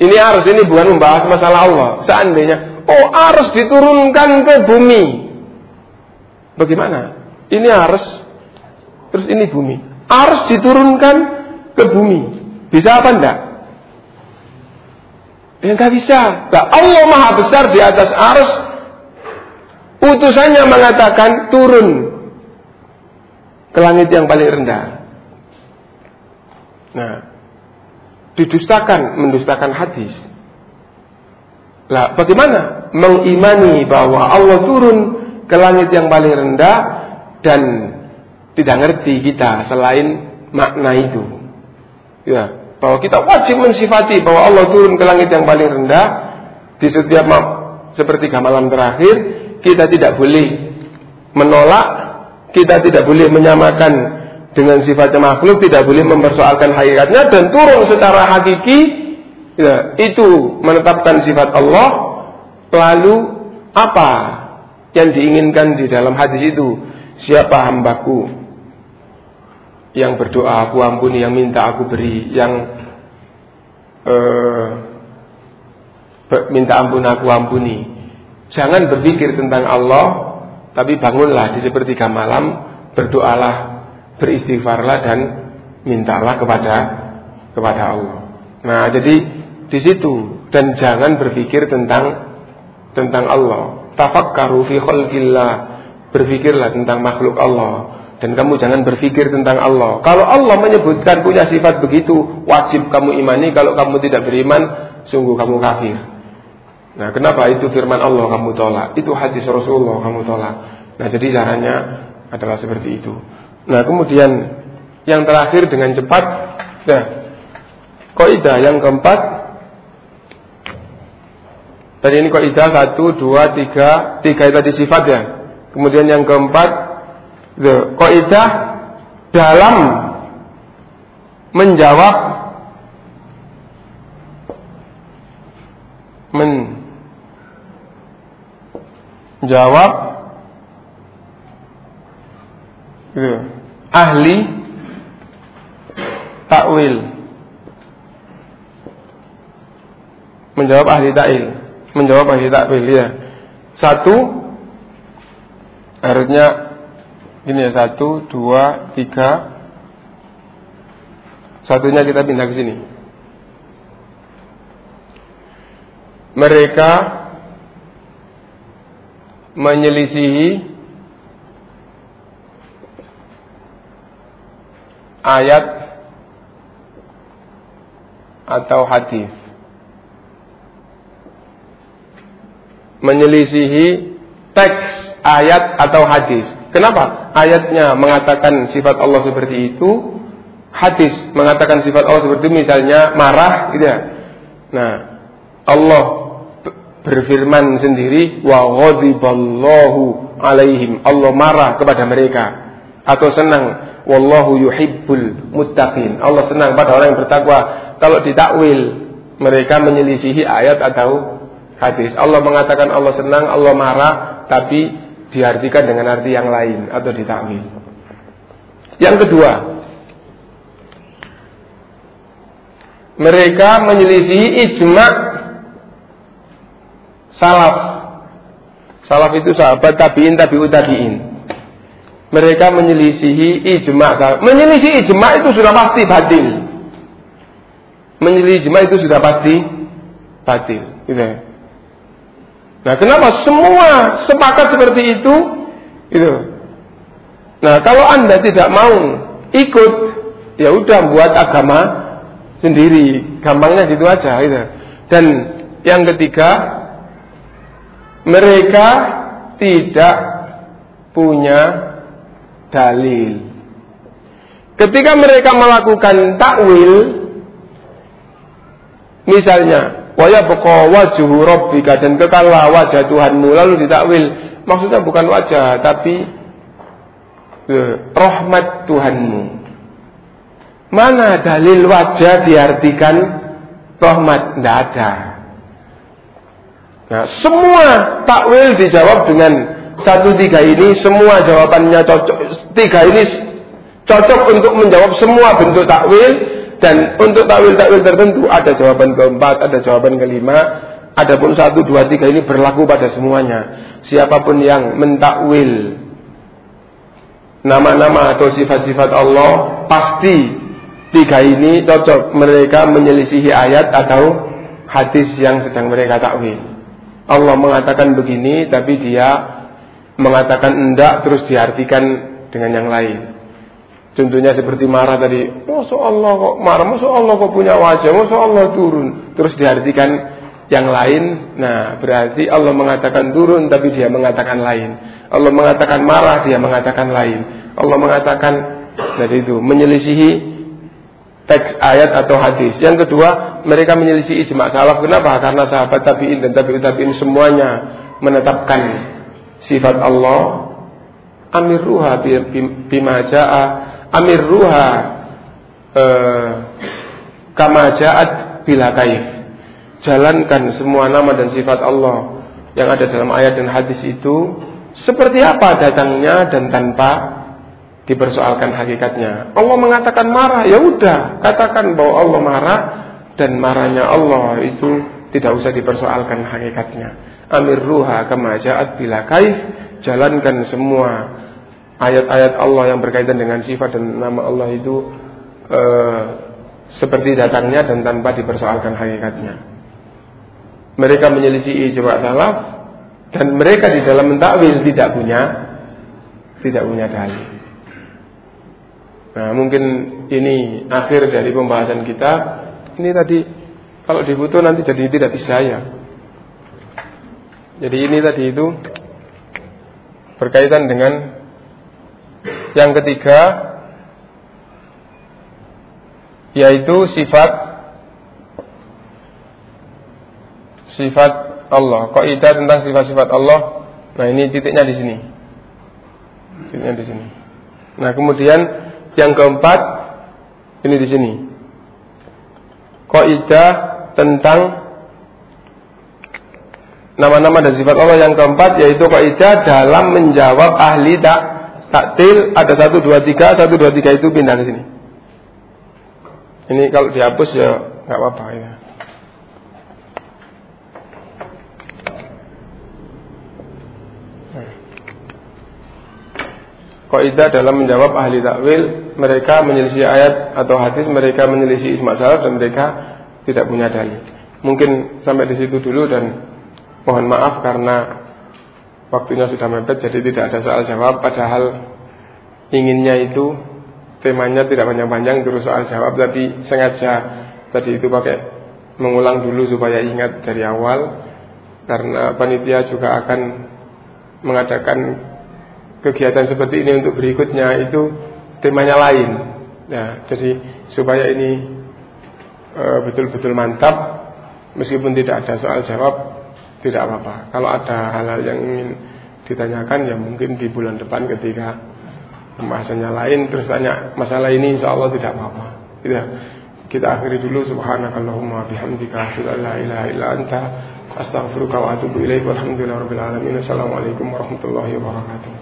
Ini harus ini bukan membahas masalah Allah. Seandainya, oh harus diturunkan ke bumi. Bagaimana? Ini harus, terus ini bumi. Harus diturunkan ke bumi. Bisa apa enggak? Ya enggak bisa. Nah, Allah maha besar di atas arus. Utusannya mengatakan turun ke langit yang paling rendah. Nah, didustakan, mendustakan hadis. Lah, bagaimana mengimani bahwa Allah turun ke langit yang paling rendah dan tidak ngerti kita selain makna itu. Ya, bahwa kita wajib mensifati bahwa Allah turun ke langit yang paling rendah di setiap seperti malam terakhir, kita tidak boleh menolak, kita tidak boleh menyamakan dengan sifatnya makhluk tidak boleh mempersoalkan hakikatnya dan turun secara hakiki ya, itu menetapkan sifat Allah. Lalu apa yang diinginkan di dalam hadis itu? Siapa hambaku? Yang berdoa aku ampuni yang minta aku beri yang uh, minta ampun aku ampuni. Jangan berpikir tentang Allah tapi bangunlah di sepertiga malam berdoalah beristighfarlah dan mintalah kepada kepada Allah. Nah, jadi di situ dan jangan berpikir tentang tentang Allah. Tafakkaru fi khalqillah. Berpikirlah tentang makhluk Allah dan kamu jangan berpikir tentang Allah. Kalau Allah menyebutkan punya sifat begitu, wajib kamu imani. Kalau kamu tidak beriman, sungguh kamu kafir. Nah, kenapa itu firman Allah kamu tolak? Itu hadis Rasulullah kamu tolak. Nah, jadi caranya adalah seperti itu. Nah kemudian yang terakhir dengan cepat, nah, kaidah yang keempat. Tadi ini kaidah satu, dua, tiga, tiga itu tadi sifat ya. Kemudian yang keempat, the kaidah dalam menjawab menjawab gitu. ahli takwil. Menjawab ahli takwil. Menjawab ahli takwil ya satu harusnya ini ya satu dua tiga. Satunya kita pindah ke sini. Mereka menyelisihi ayat atau hadis menyelisihi teks ayat atau hadis. Kenapa? Ayatnya mengatakan sifat Allah seperti itu, hadis mengatakan sifat Allah seperti itu, misalnya marah, gitu ya. Nah, Allah berfirman sendiri, wa ghadiballahu alaihim. Allah marah kepada mereka atau senang wallahu yuhibbul muttaqin. Allah senang pada orang yang bertakwa. Kalau ditakwil mereka menyelisihi ayat atau hadis. Allah mengatakan Allah senang, Allah marah, tapi diartikan dengan arti yang lain atau ditakwil. Yang kedua, mereka menyelisihi ijma salaf. Salaf itu sahabat tabiin tabiut tabiin. mereka menyelisihi ijma. Menyelisih ijma itu sudah pasti batil. Menyelisih ijma itu sudah pasti batil. Gitu. Nah, kenapa semua sepakat seperti itu? Itu. Nah, kalau anda tidak mau ikut, ya udah buat agama sendiri. Gampangnya gitu aja. Gitu. Dan yang ketiga, mereka tidak punya dalil. Ketika mereka melakukan takwil, misalnya, waya beko wajuhu robbika dan kekallah wajah Tuhanmu lalu ditakwil, maksudnya bukan wajah tapi eh, rahmat Tuhanmu. Mana dalil wajah diartikan rahmat? Tidak ada. Nah, semua takwil dijawab dengan satu tiga ini semua jawabannya cocok tiga ini cocok untuk menjawab semua bentuk takwil dan untuk takwil-takwil tertentu ada jawaban keempat, ada jawaban kelima, adapun satu dua tiga ini berlaku pada semuanya. Siapa pun yang mentakwil nama-nama atau sifat-sifat Allah pasti tiga ini cocok mereka menyelisihi ayat atau hadis yang sedang mereka takwil. Allah mengatakan begini tapi dia mengatakan enggak terus diartikan dengan yang lain. Contohnya seperti marah tadi, Masya Allah kok marah, Masya Allah kok punya wajah, Masya Allah turun. Terus diartikan yang lain, nah berarti Allah mengatakan turun tapi dia mengatakan lain. Allah mengatakan marah, dia mengatakan lain. Allah mengatakan dari itu menyelisihi teks ayat atau hadis. Yang kedua, mereka menyelisih ijma salaf. Kenapa? Karena sahabat tabi'in dan tabi'ut tabi'in semuanya menetapkan sifat Allah amirruha bima jaa amirruha eh, kama jaat bila kaif jalankan semua nama dan sifat Allah yang ada dalam ayat dan hadis itu seperti apa datangnya dan tanpa dipersoalkan hakikatnya. Allah mengatakan marah, ya udah, katakan bahwa Allah marah dan marahnya Allah itu tidak usah dipersoalkan hakikatnya amirruha kama ja'at bila kaif jalankan semua ayat-ayat Allah yang berkaitan dengan sifat dan nama Allah itu uh, seperti datangnya dan tanpa dipersoalkan hakikatnya. Mereka menyelisih ijma salaf dan mereka di dalam mentakwil tidak punya tidak punya dalil. Nah, mungkin ini akhir dari pembahasan kita. Ini tadi kalau dibutuh nanti jadi tidak bisa ya. Jadi ini tadi itu berkaitan dengan yang ketiga yaitu sifat sifat Allah. Kaidah tentang sifat-sifat Allah. Nah, ini titiknya di sini. Titiknya di sini. Nah, kemudian yang keempat ini di sini. Kaidah tentang nama-nama dan sifat Allah yang keempat yaitu kaidah dalam menjawab ahli tak taktil ada satu dua tiga satu dua tiga itu pindah ke sini. Ini kalau dihapus ya nggak apa-apa ya. Kaidah dalam menjawab ahli takwil mereka menyelisih ayat atau hadis mereka menyelisih isma salaf dan mereka tidak punya dalil. Mungkin sampai di situ dulu dan Mohon maaf karena waktunya sudah mepet jadi tidak ada soal jawab padahal inginnya itu temanya tidak panjang-panjang terus soal jawab tapi sengaja tadi itu pakai mengulang dulu supaya ingat dari awal karena panitia juga akan mengadakan kegiatan seperti ini untuk berikutnya itu temanya lain ya jadi supaya ini eh, betul-betul e, mantap meskipun tidak ada soal jawab tidak apa-apa. Kalau ada hal-hal yang ingin ditanyakan ya mungkin di bulan depan ketika pembahasannya lain terus tanya masalah ini insya Allah tidak apa-apa. Tidak. Kita akhiri dulu subhanakallahumma bihamdika asyhadu ilaha illa anta astaghfiruka wa atubu rabbil alamin. Assalamualaikum warahmatullahi wabarakatuh.